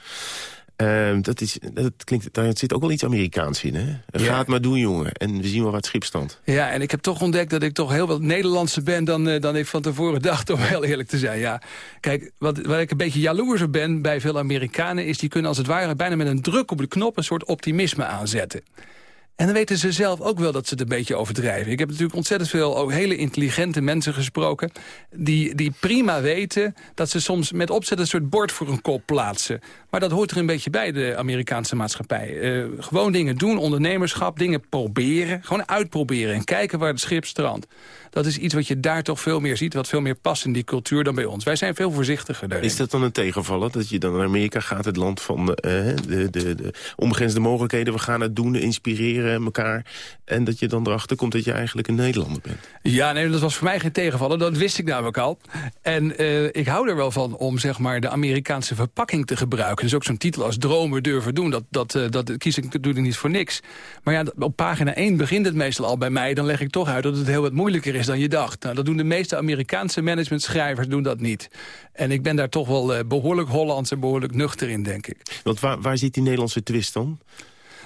Uh, dat, is, dat klinkt, daar zit ook wel iets Amerikaans in. Hè? Ja. Ga het maar doen, jongen. En we zien wel wat schip stand. Ja, en ik heb toch ontdekt dat ik toch heel wat Nederlandser ben... dan, uh, dan ik van tevoren <laughs> dacht, om heel eerlijk te zijn. Ja. Kijk, wat, waar ik een beetje jaloers op ben bij veel Amerikanen... is die kunnen als het ware bijna met een druk op de knop... een soort optimisme aanzetten. En dan weten ze zelf ook wel dat ze het een beetje overdrijven. Ik heb natuurlijk ontzettend veel ook hele intelligente mensen gesproken... Die, die prima weten dat ze soms met opzet een soort bord voor een kop plaatsen. Maar dat hoort er een beetje bij, de Amerikaanse maatschappij. Uh, gewoon dingen doen, ondernemerschap, dingen proberen. Gewoon uitproberen en kijken waar het schip strandt. Dat is iets wat je daar toch veel meer ziet, wat veel meer past in die cultuur dan bij ons. Wij zijn veel voorzichtiger. Is dat dan een tegenvaller, dat je dan naar Amerika gaat, het land van uh, de, de, de onbegrensde mogelijkheden... we gaan het doen, inspireren elkaar... en dat je dan erachter komt dat je eigenlijk een Nederlander bent? Ja, nee, dat was voor mij geen tegenvaller, dat wist ik namelijk al. En uh, ik hou er wel van om zeg maar, de Amerikaanse verpakking te gebruiken. Dus ook zo'n titel als Dromen durven doen, dat, dat, uh, dat kies ik natuurlijk niet voor niks. Maar ja, op pagina 1 begint het meestal al bij mij. Dan leg ik toch uit dat het heel wat moeilijker is dan je dacht. Nou, dat doen de meeste Amerikaanse managementschrijvers doen dat niet. En ik ben daar toch wel uh, behoorlijk Hollands en behoorlijk nuchter in, denk ik. Want waar, waar zit die Nederlandse twist dan?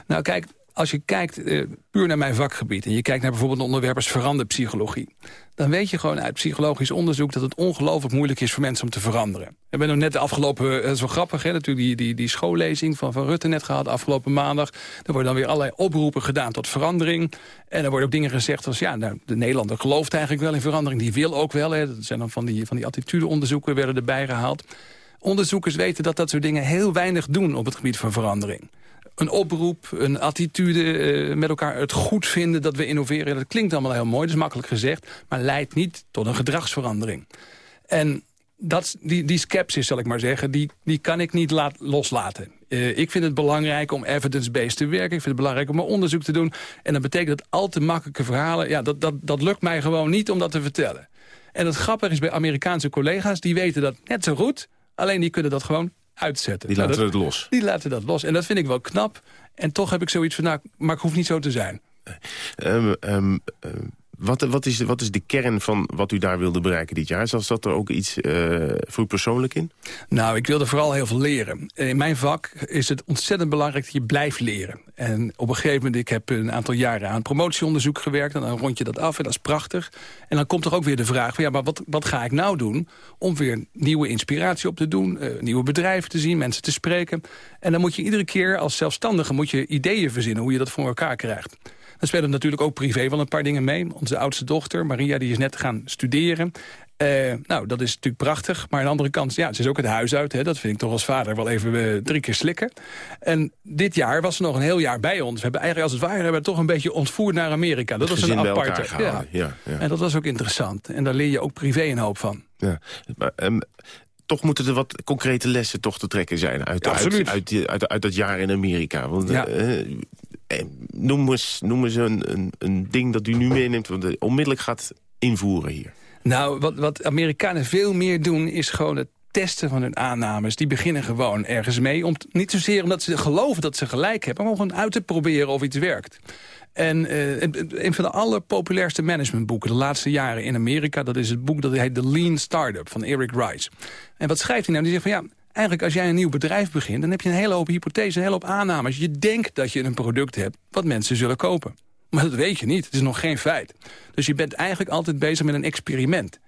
Nou, kijk, als je kijkt uh, puur naar mijn vakgebied... en je kijkt naar bijvoorbeeld onderwerpers veranderpsychologie... dan weet je gewoon uit psychologisch onderzoek... dat het ongelooflijk moeilijk is voor mensen om te veranderen. We hebben net de afgelopen... Is wel grappig, hè, natuurlijk die, die, die schoollezing van, van Rutte net gehad... afgelopen maandag. Er worden dan weer allerlei oproepen gedaan tot verandering. En er worden ook dingen gezegd als... ja, nou, de Nederlander gelooft eigenlijk wel in verandering. Die wil ook wel. Hè. Dat zijn dan van die, van die attitudeonderzoeken werden erbij gehaald. Onderzoekers weten dat dat soort dingen heel weinig doen... op het gebied van verandering een oproep, een attitude, uh, met elkaar het goed vinden dat we innoveren. Dat klinkt allemaal heel mooi, dat is makkelijk gezegd... maar leidt niet tot een gedragsverandering. En dat, die, die skepsis, zal ik maar zeggen, die, die kan ik niet laat, loslaten. Uh, ik vind het belangrijk om evidence-based te werken. Ik vind het belangrijk om onderzoek te doen. En dat betekent dat al te makkelijke verhalen... Ja, dat, dat, dat lukt mij gewoon niet om dat te vertellen. En het grappige is bij Amerikaanse collega's... die weten dat net zo goed, alleen die kunnen dat gewoon uitzetten. Die laten nou, dat, het los. Die laten dat los. En dat vind ik wel knap. En toch heb ik zoiets van, nou, maar ik hoef niet zo te zijn. Um, um, um, wat, wat, is, wat is de kern van wat u daar wilde bereiken dit jaar? Zat er ook iets uh, voor u persoonlijk in? Nou, ik wilde vooral heel veel leren. In mijn vak is het ontzettend belangrijk dat je blijft leren. En op een gegeven moment, ik heb een aantal jaren aan promotieonderzoek gewerkt... en dan rond je dat af en dat is prachtig. En dan komt er ook weer de vraag, ja, maar wat, wat ga ik nou doen... om weer nieuwe inspiratie op te doen, uh, nieuwe bedrijven te zien, mensen te spreken. En dan moet je iedere keer als zelfstandige moet je ideeën verzinnen... hoe je dat voor elkaar krijgt. Dan spelen natuurlijk ook privé wel een paar dingen mee. Onze oudste dochter, Maria, die is net gaan studeren. Uh, nou, dat is natuurlijk prachtig. Maar aan de andere kant, ja, ze is ook het huis uit. Hè. Dat vind ik toch als vader wel even uh, drie keer slikken. En dit jaar was ze nog een heel jaar bij ons. We hebben eigenlijk als het ware hebben we toch een beetje ontvoerd naar Amerika. Dat het was een aparte. Ja. Ja, ja. En dat was ook interessant. En daar leer je ook privé een hoop van. Ja. Maar, um, toch moeten er wat concrete lessen toch te trekken zijn uit, ja, uit, uit, uit, uit, dat jaar in Amerika. Want, ja. uh, eh, noem eens, noem eens een, een, een ding dat u nu meeneemt... wat u onmiddellijk gaat invoeren hier. Nou, wat, wat Amerikanen veel meer doen is gewoon het testen van hun aannames. Die beginnen gewoon ergens mee. Om, niet zozeer omdat ze geloven dat ze gelijk hebben... maar om gewoon uit te proberen of iets werkt. En uh, een van de allerpopulairste managementboeken de laatste jaren in Amerika... dat is het boek dat heet The Lean Startup van Eric Rice. En wat schrijft hij nou? Die zegt van ja, eigenlijk als jij een nieuw bedrijf begint... dan heb je een hele hoop hypothesen, een hele hoop aannames. Je denkt dat je een product hebt wat mensen zullen kopen. Maar dat weet je niet. Het is nog geen feit. Dus je bent eigenlijk altijd bezig met een experiment.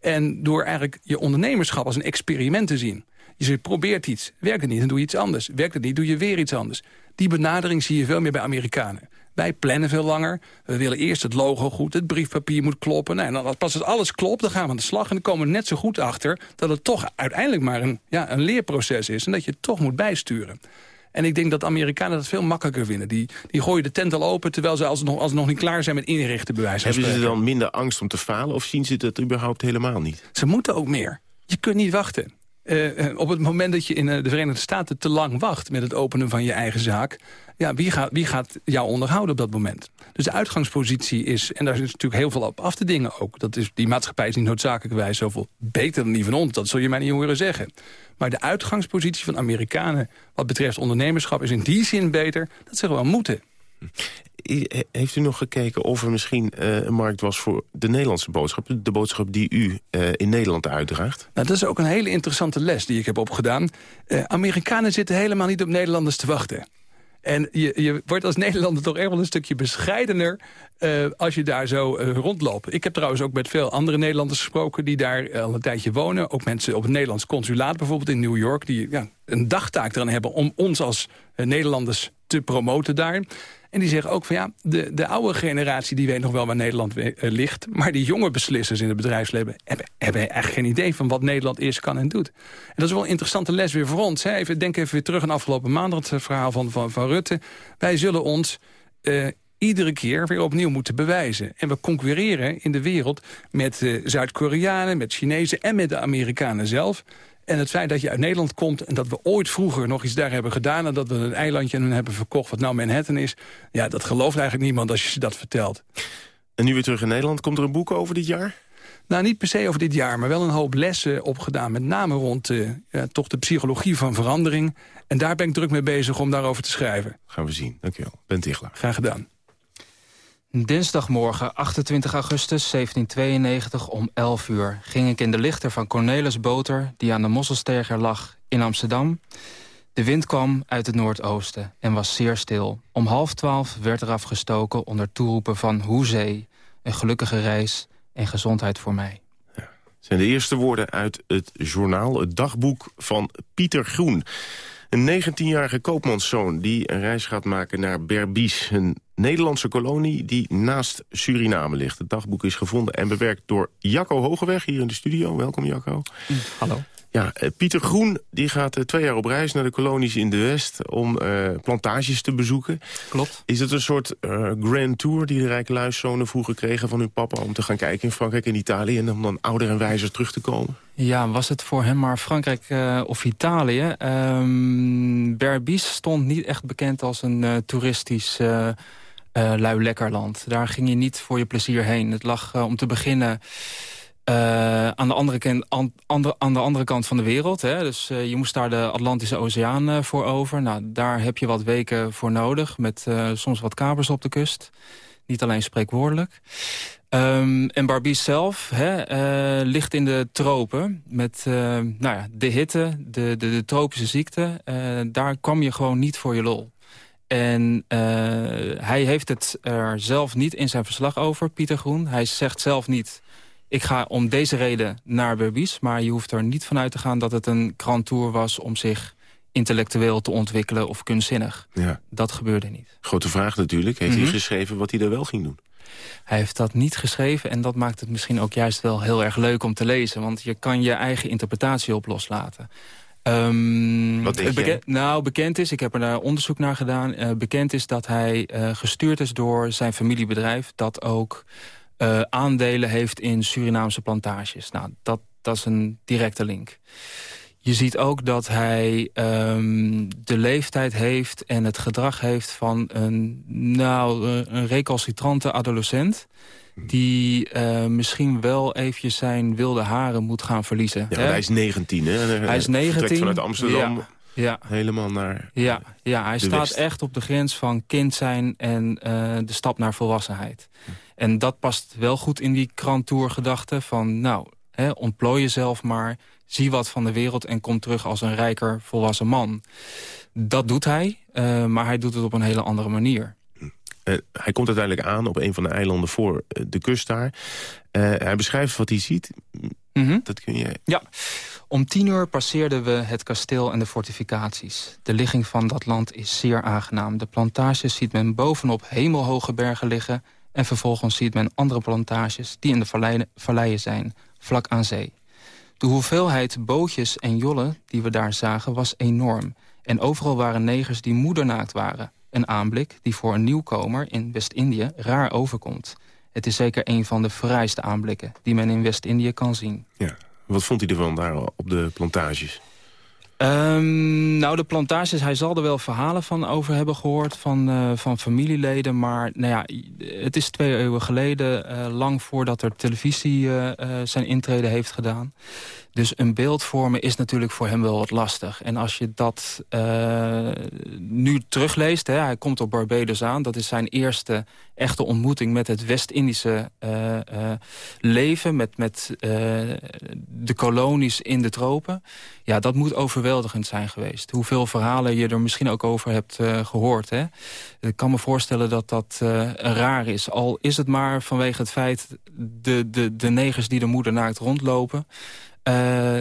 En door eigenlijk je ondernemerschap als een experiment te zien... je probeert iets, werkt het niet, dan doe je iets anders. Werkt het niet, doe je weer iets anders. Die benadering zie je veel meer bij Amerikanen. Wij plannen veel langer. We willen eerst het logo goed, het briefpapier moet kloppen. Nou, en dan, pas als alles klopt, dan gaan we aan de slag... en dan komen we net zo goed achter dat het toch uiteindelijk maar een, ja, een leerproces is... en dat je het toch moet bijsturen. En ik denk dat Amerikanen dat veel makkelijker vinden. Die, die gooien de tent al open, terwijl ze als nog, als nog niet klaar zijn met inrichten bewijs. Hebben ze dan minder angst om te falen of zien ze dat überhaupt helemaal niet? Ze moeten ook meer. Je kunt niet wachten. Uh, op het moment dat je in de Verenigde Staten te lang wacht... met het openen van je eigen zaak... Ja, wie, gaat, wie gaat jou onderhouden op dat moment? Dus de uitgangspositie is... en daar is natuurlijk heel veel op af te dingen ook. Dat is, die maatschappij is niet noodzakelijkerwijs zoveel beter dan die van ons. Dat zul je mij niet horen zeggen. Maar de uitgangspositie van Amerikanen wat betreft ondernemerschap... is in die zin beter dat ze gewoon moeten. Heeft u nog gekeken of er misschien uh, een markt was voor de Nederlandse boodschap? De boodschap die u uh, in Nederland uitdraagt? Nou, dat is ook een hele interessante les die ik heb opgedaan. Uh, Amerikanen zitten helemaal niet op Nederlanders te wachten. En je, je wordt als Nederlander toch echt wel een stukje bescheidener... Als je daar zo rondloopt. Ik heb trouwens ook met veel andere Nederlanders gesproken... die daar al een tijdje wonen. Ook mensen op het Nederlands consulaat bijvoorbeeld in New York... die ja, een dagtaak eraan hebben om ons als Nederlanders te promoten daar. En die zeggen ook van ja, de, de oude generatie die weet nog wel waar Nederland uh, ligt. Maar die jonge beslissers in het bedrijfsleven hebben, hebben eigenlijk geen idee van wat Nederland is, kan en doet. En dat is wel een interessante les weer voor ons. Hè. Even, denk even weer terug aan afgelopen maand, het verhaal van, van, van Rutte. Wij zullen ons uh, iedere keer weer opnieuw moeten bewijzen. En we concurreren in de wereld met uh, Zuid-Koreanen, met Chinezen en met de Amerikanen zelf. En het feit dat je uit Nederland komt en dat we ooit vroeger nog iets daar hebben gedaan... en dat we een eilandje aan hebben verkocht wat nou Manhattan is... ja, dat gelooft eigenlijk niemand als je ze dat vertelt. En nu weer terug in Nederland. Komt er een boek over dit jaar? Nou, niet per se over dit jaar, maar wel een hoop lessen opgedaan. Met name rond uh, ja, toch de psychologie van verandering. En daar ben ik druk mee bezig om daarover te schrijven. Gaan we zien. Dankjewel. Ben Tichelaar. Graag gedaan. Dinsdagmorgen 28 augustus 1792 om 11 uur... ging ik in de lichter van Cornelis Boter, die aan de Mosselsteger lag in Amsterdam. De wind kwam uit het noordoosten en was zeer stil. Om half twaalf werd er afgestoken onder toeroepen van hoezee... een gelukkige reis en gezondheid voor mij. Ja, zijn de eerste woorden uit het journaal, het dagboek van Pieter Groen... Een 19-jarige koopmanszoon die een reis gaat maken naar Berbice. Een Nederlandse kolonie die naast Suriname ligt. Het dagboek is gevonden en bewerkt door Jacco Hogeweg hier in de studio. Welkom Jacco. Hallo. Ja, eh, Pieter Groen die gaat eh, twee jaar op reis naar de kolonies in de West... om uh, plantages te bezoeken. Klopt. Is het een soort uh, grand tour die de rijke luiszonen vroeger kregen van hun papa... om te gaan kijken in Frankrijk en Italië... en om dan ouder en wijzer terug te komen? Ja, was het voor hem maar Frankrijk uh, of Italië. Um, Berbice stond niet echt bekend als een toeristisch... lui lekker land. Daar ging je niet voor je plezier heen. Het lag om te beginnen uh, aan, de andere kant, andere kant van de wereld. Hè? Dus uh, je moest daar de Atlantische Oceaan uh, voor over. Nou, daar heb je wat weken voor nodig. Met soms wat kabers op de kust. Niet alleen spreekwoordelijk. Um, en Barbies zelf hè, ligt in de tropen. Met nou ja, de hitte, de, de, de tropische ziekte. daar kwam je gewoon niet voor je lol. En hij heeft het er zelf niet in zijn verslag over, Pieter Groen. Hij zegt zelf niet ik ga om deze reden naar Berbice. Maar je hoeft er niet vanuit te gaan dat het een grand tour was... om zich intellectueel te ontwikkelen of kunstzinnig. Ja. Dat gebeurde niet. Grote vraag natuurlijk. Heeft hij mhm. geschreven wat hij er wel ging doen? Hij heeft dat niet geschreven en dat maakt het misschien ook juist wel heel erg leuk om te lezen. Want je kan je eigen interpretatie op loslaten. Um, Wat denk? Nou, bekend is, ik heb er daar onderzoek naar gedaan... Uh, bekend is dat hij uh, gestuurd is door zijn familiebedrijf... dat ook uh, aandelen heeft in Surinaamse plantages. Nou, dat, dat is een directe link. Je ziet ook dat hij um, de leeftijd heeft en het gedrag heeft van een, nou, een recalcitrante adolescent die uh, misschien wel eventjes zijn wilde haren moet gaan verliezen. Ja, hij is 19, hè? Hij is 19. vanuit Amsterdam ja, ja. helemaal naar Ja, ja hij staat west. echt op de grens van kind zijn en uh, de stap naar volwassenheid. En dat past wel goed in die kranttour-gedachte van... nou, hè, ontplooi jezelf maar, zie wat van de wereld... en kom terug als een rijker, volwassen man. Dat doet hij, uh, maar hij doet het op een hele andere manier. Uh, hij komt uiteindelijk aan op een van de eilanden voor uh, de kust daar. Uh, hij beschrijft wat hij ziet. Mm -hmm. Dat kun je... Ja. Om tien uur passeerden we het kasteel en de fortificaties. De ligging van dat land is zeer aangenaam. De plantages ziet men bovenop hemelhoge bergen liggen... en vervolgens ziet men andere plantages die in de valleien, valleien zijn, vlak aan zee. De hoeveelheid bootjes en jollen die we daar zagen was enorm. En overal waren negers die moedernaakt waren. Een aanblik die voor een nieuwkomer in West-Indië raar overkomt. Het is zeker een van de fraaiste aanblikken die men in West-Indië kan zien. Ja. Wat vond hij ervan daar op de plantages? Um, nou, de plantages, hij zal er wel verhalen van over hebben gehoord... van, uh, van familieleden, maar nou ja, het is twee eeuwen geleden... Uh, lang voordat er televisie uh, zijn intrede heeft gedaan. Dus een beeld vormen is natuurlijk voor hem wel wat lastig. En als je dat nu terugleest, hè, hij komt op Barbados aan... dat is zijn eerste echte ontmoeting met het West-Indische leven... met, met de kolonies in de tropen. Ja, dat moet overweldigend zijn geweest. Hoeveel verhalen je er misschien ook over hebt gehoord. Hè? Ik kan me voorstellen dat dat raar is. Al is het maar vanwege het feit de, de, de negers die de moeder naakt rondlopen. Uh,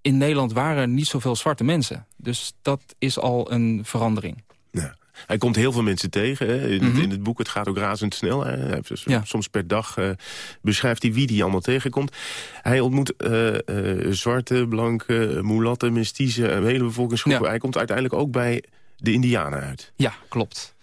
in Nederland waren er niet zoveel zwarte mensen. Dus dat is al een verandering. Ja. Hij komt heel veel mensen tegen. Hè? In, mm -hmm. in, het boek, het gaat ook razendsnel. Hè? Dus ja. Soms per dag uh, beschrijft hij wie die allemaal tegenkomt. Hij ontmoet uh, uh, zwarte, blanke, mulatten, mestizen, een hele bevolkingsgroep. Ja. Hij komt uiteindelijk ook bij de indianen uit. Ja, klopt.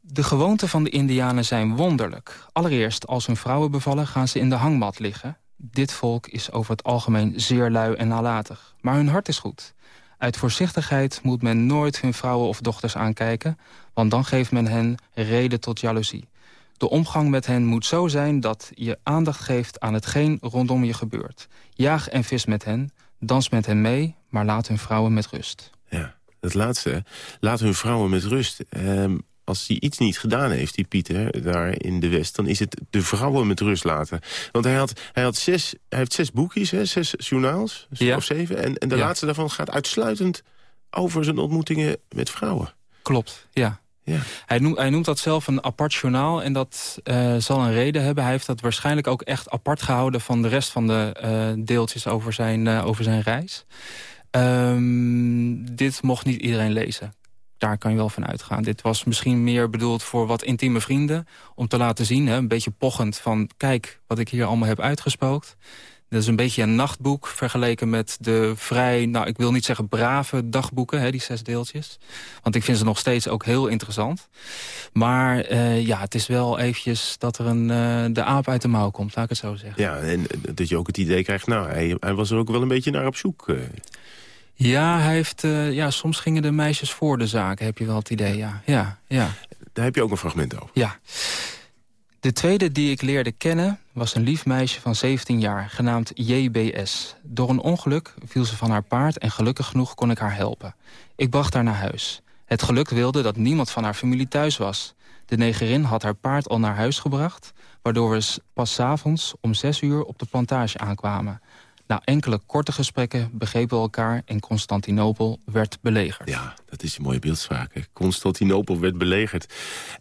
De gewoonten van de indianen zijn wonderlijk. Allereerst, als hun vrouwen bevallen, gaan ze in de hangmat liggen. Dit volk is over het algemeen zeer lui en nalatig. Maar hun hart is goed. Uit voorzichtigheid moet men nooit hun vrouwen of dochters aankijken... want dan geeft men hen reden tot jaloezie. De omgang met hen moet zo zijn dat je aandacht geeft aan hetgeen rondom je gebeurt. Jaag en vis met hen, dans met hen mee, maar laat hun vrouwen met rust. Ja, dat laatste, laat hun vrouwen met rust. Um, als hij iets niet gedaan heeft, die Pieter, daar in de West... dan is het de vrouwen met rust laten. Want hij, had, hij, had zes, hij heeft zes boekjes, hè, zes journaals, ja. of zeven. En, en de ja. laatste daarvan gaat uitsluitend over zijn ontmoetingen met vrouwen. Klopt, ja. ja. Hij, noemt, hij noemt dat zelf een apart journaal en dat uh, zal een reden hebben. Hij heeft dat waarschijnlijk ook echt apart gehouden... van de rest van de uh, deeltjes over zijn, uh, over zijn reis. Um, dit mocht niet iedereen lezen daar kan je wel van uitgaan. Dit was misschien meer bedoeld voor wat intieme vrienden... om te laten zien, hè, een beetje pochend van... kijk wat ik hier allemaal heb uitgespookt. Dat is een beetje een nachtboek vergeleken met de vrij... nou, ik wil niet zeggen brave dagboeken, hè, die zes deeltjes. Want ik vind ze nog steeds ook heel interessant. Maar uh, ja, het is wel eventjes dat er een, uh, de aap uit de mouw komt, laat ik het zo zeggen. Ja, en dat je ook het idee krijgt... nou, hij, hij was er ook wel een beetje naar op zoek... Uh. Ja, hij heeft, uh, ja, soms gingen de meisjes voor de zaak, heb je wel het idee, ja. ja, ja. Daar heb je ook een fragment over. Ja. De tweede die ik leerde kennen was een lief meisje van 17 jaar, genaamd JBS. Door een ongeluk viel ze van haar paard en gelukkig genoeg kon ik haar helpen. Ik bracht haar naar huis. Het geluk wilde dat niemand van haar familie thuis was. De negerin had haar paard al naar huis gebracht... waardoor we pas avonds om 6 uur op de plantage aankwamen. Na enkele korte gesprekken begrepen we elkaar en Constantinopel werd belegerd. Ja, dat is een mooie beeldspraak. Hè? Constantinopel werd belegerd.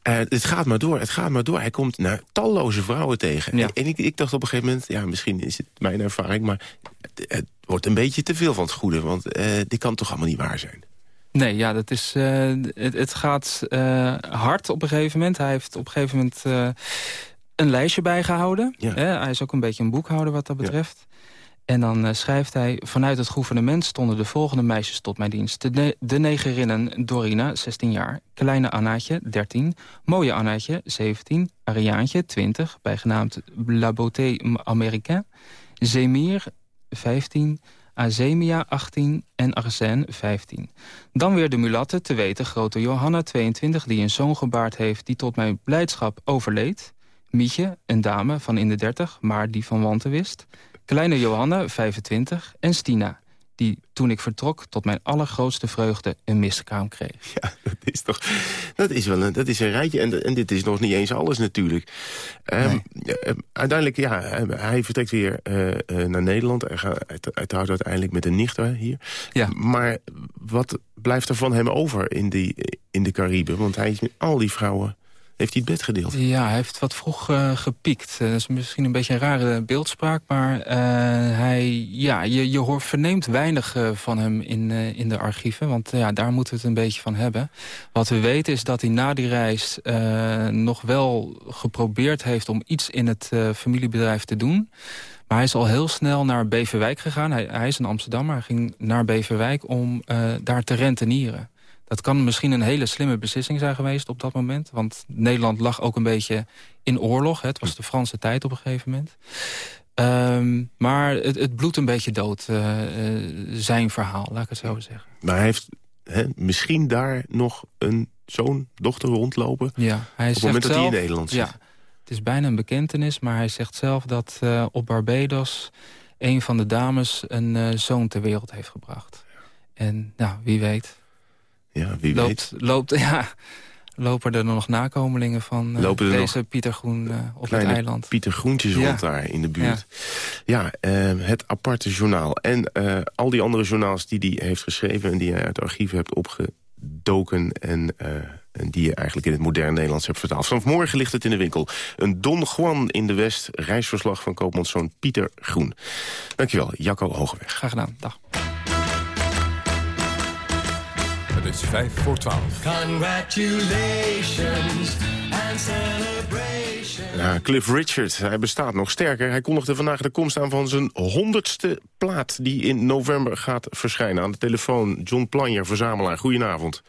Uh, het gaat maar door, het gaat maar door. Hij komt naar talloze vrouwen tegen. Ja. En ik, ik dacht op een gegeven moment, ja, misschien is het mijn ervaring... maar het, het wordt een beetje te veel van het goede, want uh, dit kan toch allemaal niet waar zijn. Nee, ja, dat is, uh, het, het, gaat hard op een gegeven moment. Hij heeft op een gegeven moment een lijstje bijgehouden. Ja. hij is ook een beetje een boekhouder wat dat betreft. En dan uh, schrijft hij... Vanuit het gouvernement stonden de volgende meisjes tot mijn dienst. De, ne de negerinnen Dorina, 16 jaar. Kleine Annaatje, 13. Mooie Annaatje, 17. Ariaantje, 20. Bijgenaamd La Beauté Américain. Zemir, 15. Azemia 18 en Arsène 15. Dan weer de mulatte, te weten grote Johanna 22... die een zoon gebaard heeft die tot mijn blijdschap overleed. Mietje, een dame van in de 30, maar die van wanten wist. Kleine Johanna, 25. En Stina, die toen ik vertrok tot mijn allergrootste vreugde een miskraam kreeg. Ja, dat is toch... Dat is wel een, dat is een rijtje. En, en dit is nog niet eens alles natuurlijk. Um, uiteindelijk, ja, hij vertrekt weer uh, uh, naar Nederland. Hij, gaat, trouwt uiteindelijk met een nicht hier. Ja. Maar wat blijft er van hem over in, die, in de Cariben? Want hij is met al die vrouwen heeft hij het bed gedeeld? Ja, hij heeft wat vroeg uh, gepiekt. Uh, dat is misschien een beetje een rare beeldspraak, maar uh, hij, ja, je, je hoort, verneemt weinig van hem in, in de archieven. Want ja, daar moeten we het een beetje van hebben. Wat we weten is dat hij na die reis nog wel geprobeerd heeft om iets in het familiebedrijf te doen. Maar hij is al heel snel naar Beverwijk gegaan. Hij, hij is een Amsterdammer. Hij ging naar Beverwijk om daar te rentenieren. Dat kan misschien een hele slimme beslissing zijn geweest op dat moment. Want Nederland lag ook een beetje in oorlog. Hè. Het was de Franse tijd op een gegeven moment. Um, maar het, het bloedt een beetje dood, uh, uh, zijn verhaal, laat ik het zo zeggen. Maar hij heeft hè, misschien daar nog een zoon, dochter rondlopen... Ja, hij op het moment dat hij in Nederland zit. Ja, het is bijna een bekentenis, maar hij zegt zelf dat uh, op Barbados... een van de dames een zoon ter wereld heeft gebracht. En nou, wie weet... Ja, wie loopt, weet. Loopt, <laughs> ja, lopen er nog nakomelingen van uh, deze Pieter Groen uh, op het eiland. Pieter Groentjes ja. rond daar in de buurt. Ja, ja uh, het aparte journaal. En al die andere journaals die hij heeft geschreven... en die hij uit het archief hebt opgedoken... en, en die je eigenlijk in het moderne Nederlands hebt vertaald. Vanaf morgen ligt het in de winkel. Een Don Juan in de West, reisverslag van koopmanszoon Pieter Groen. Dankjewel, Jacco Hogeweg. Graag gedaan, dag. Het is 5 voor 12. Congratulations and celebrations. Ja, Cliff Richard, hij bestaat nog sterker. Hij kondigde vandaag de komst aan van zijn honderdste plaat... die in november gaat verschijnen. Aan de telefoon John Planjer, verzamelaar. Goedenavond.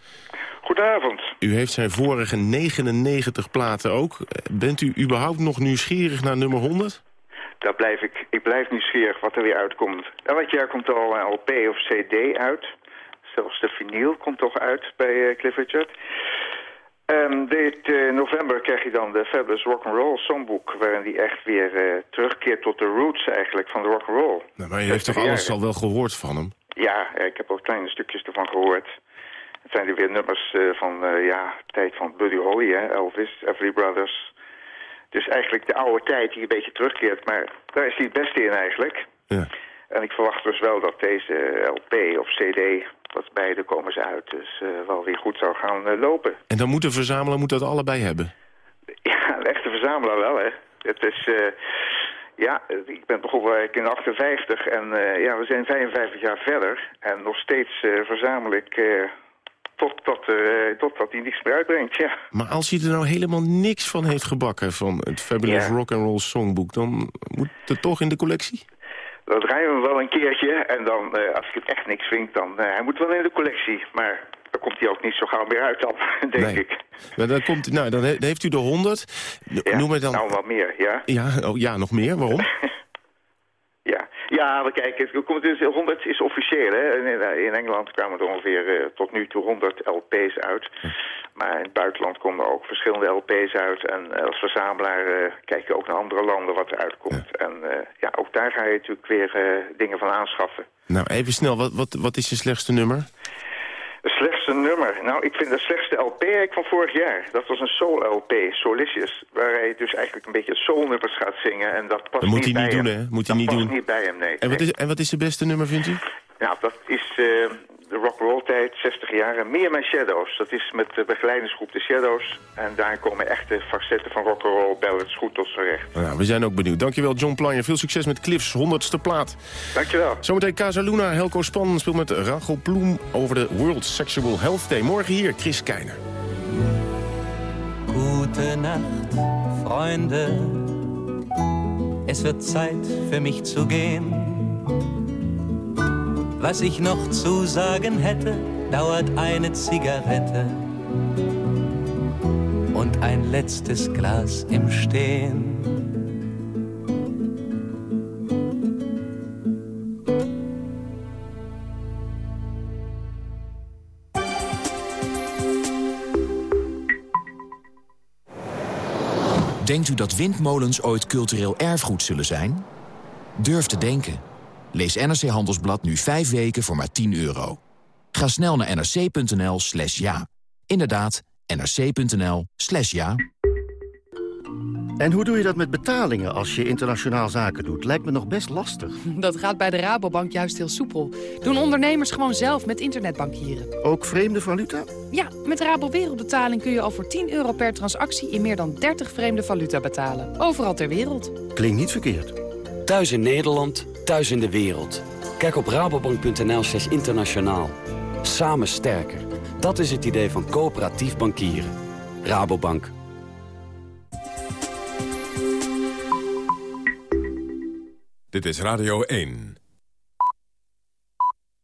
Goedenavond. U heeft zijn vorige 99 platen ook. Bent u überhaupt nog nieuwsgierig naar nummer 100? Daar blijf ik. Ik blijf nieuwsgierig wat er weer uitkomt. Elk jaar komt er al een LP of CD uit zelfs de vinyl komt toch uit bij uh, Cliff Richard. Um, dit uh, november krijg je dan de Fabulous Rock'n'Roll Songbook... waarin hij echt weer uh, terugkeert tot de roots eigenlijk van de rock'n'roll. Nou, maar je heeft toch alles al wel gehoord van hem? Ja, ik heb al kleine stukjes ervan gehoord. Het zijn er weer nummers uh, van ja, tijd van Buddy Holly, hè, Elvis, Everly Brothers. Dus eigenlijk de oude tijd die een beetje terugkeert. Maar daar is hij het beste in eigenlijk. Ja. En ik verwacht dus wel dat deze LP of CD wat beide komen ze uit, dus uh, wel weer goed zou gaan uh, lopen. En dan moet de verzamelaar moet dat allebei hebben? <laughs> Ja, een echte verzamelaar wel, hè. Het is, uh, ja, ik ben begonnen in 58 en ja, we zijn 55 jaar verder. En nog steeds verzamel ik totdat, totdat hij niets meer uitbrengt, ja. Maar als hij er nou helemaal niks van heeft gebakken van het Fabulous ja. Rock and Roll Songbook... dan moet het toch in de collectie? Dat rijden we wel een keertje. En dan, uh, als ik het echt niks vind, dan... Uh, hij moet wel in de collectie. Maar dan komt hij ook niet zo gauw meer uit dan, <laughs> denk nee. ik. Maar dan, komt, nou, dan heeft u de 100. Ja, Noem het dan... nou wat meer, ja. Ja, oh, ja nog meer. Waarom? <laughs> ja. ja, maar kijk, het komt, dus 100 is officieel. Hè. In, in Engeland kwamen er ongeveer uh, tot nu toe 100 LP's uit. Maar in het buitenland komen er ook verschillende LP's uit. En uh, als verzamelaar uh, kijk je ook naar andere landen wat er uitkomt. Ja. En uh, ja, ook daar ga je natuurlijk weer dingen van aanschaffen. Nou, even snel. Wat, wat, wat is je slechtste nummer? De slechtste nummer? Nou, ik vind de slechtste LP eigenlijk van vorig jaar. Dat was een soul-LP, Solicious. Waar hij dus eigenlijk een beetje soulnummers gaat zingen. En dat past dat moet niet hij bij niet hem. doen, hè? Moet dat hij niet past doen. niet bij hem, nee. En wat, is, en wat is de beste nummer, vindt u? Nou, dat is uh, de rock'n'roll tijd, 60 jaar. Meer My Shadows. Dat is met de begeleidingsgroep The Shadows. En daar komen echte facetten van rock'n'roll ballads goed tot z'n recht. Nou, we zijn ook benieuwd. Dankjewel, John Planje. Veel succes met Cliffs 100ste plaat. Dankjewel. Zometeen Casa Luna. Helco Span speelt met Rachel Ploem over de World Sexual Health Day. Morgen hier, Chris Keijner. Gute Nacht, Freunde. Es wird Zeit für mich zu gehen. Was ich noch zu sagen hätte, dauert eine Zigarette und ein letztes Glas im Stehen. Denkt u dat windmolens ooit cultureel erfgoed zullen zijn? Durf te denken. Lees NRC Handelsblad nu 5 weken voor maar 10 euro. Ga snel naar nrc.nl slash ja. Inderdaad, nrc.nl slash ja. En hoe doe je dat met betalingen als je internationaal zaken doet? Lijkt me nog best lastig. <laughs> Dat gaat bij de Rabobank juist heel soepel. Doen ondernemers gewoon zelf met internetbankieren. Ook vreemde valuta? Ja, met Rabo Wereldbetaling kun je al voor 10 euro per transactie... in meer dan 30 vreemde valuta betalen. Overal ter wereld. Klinkt niet verkeerd. Thuis in Nederland, thuis in de wereld. Kijk op rabobank.nl slash internationaal. Samen sterker. Dat is het idee van coöperatief bankieren. Rabobank. Dit is Radio 1.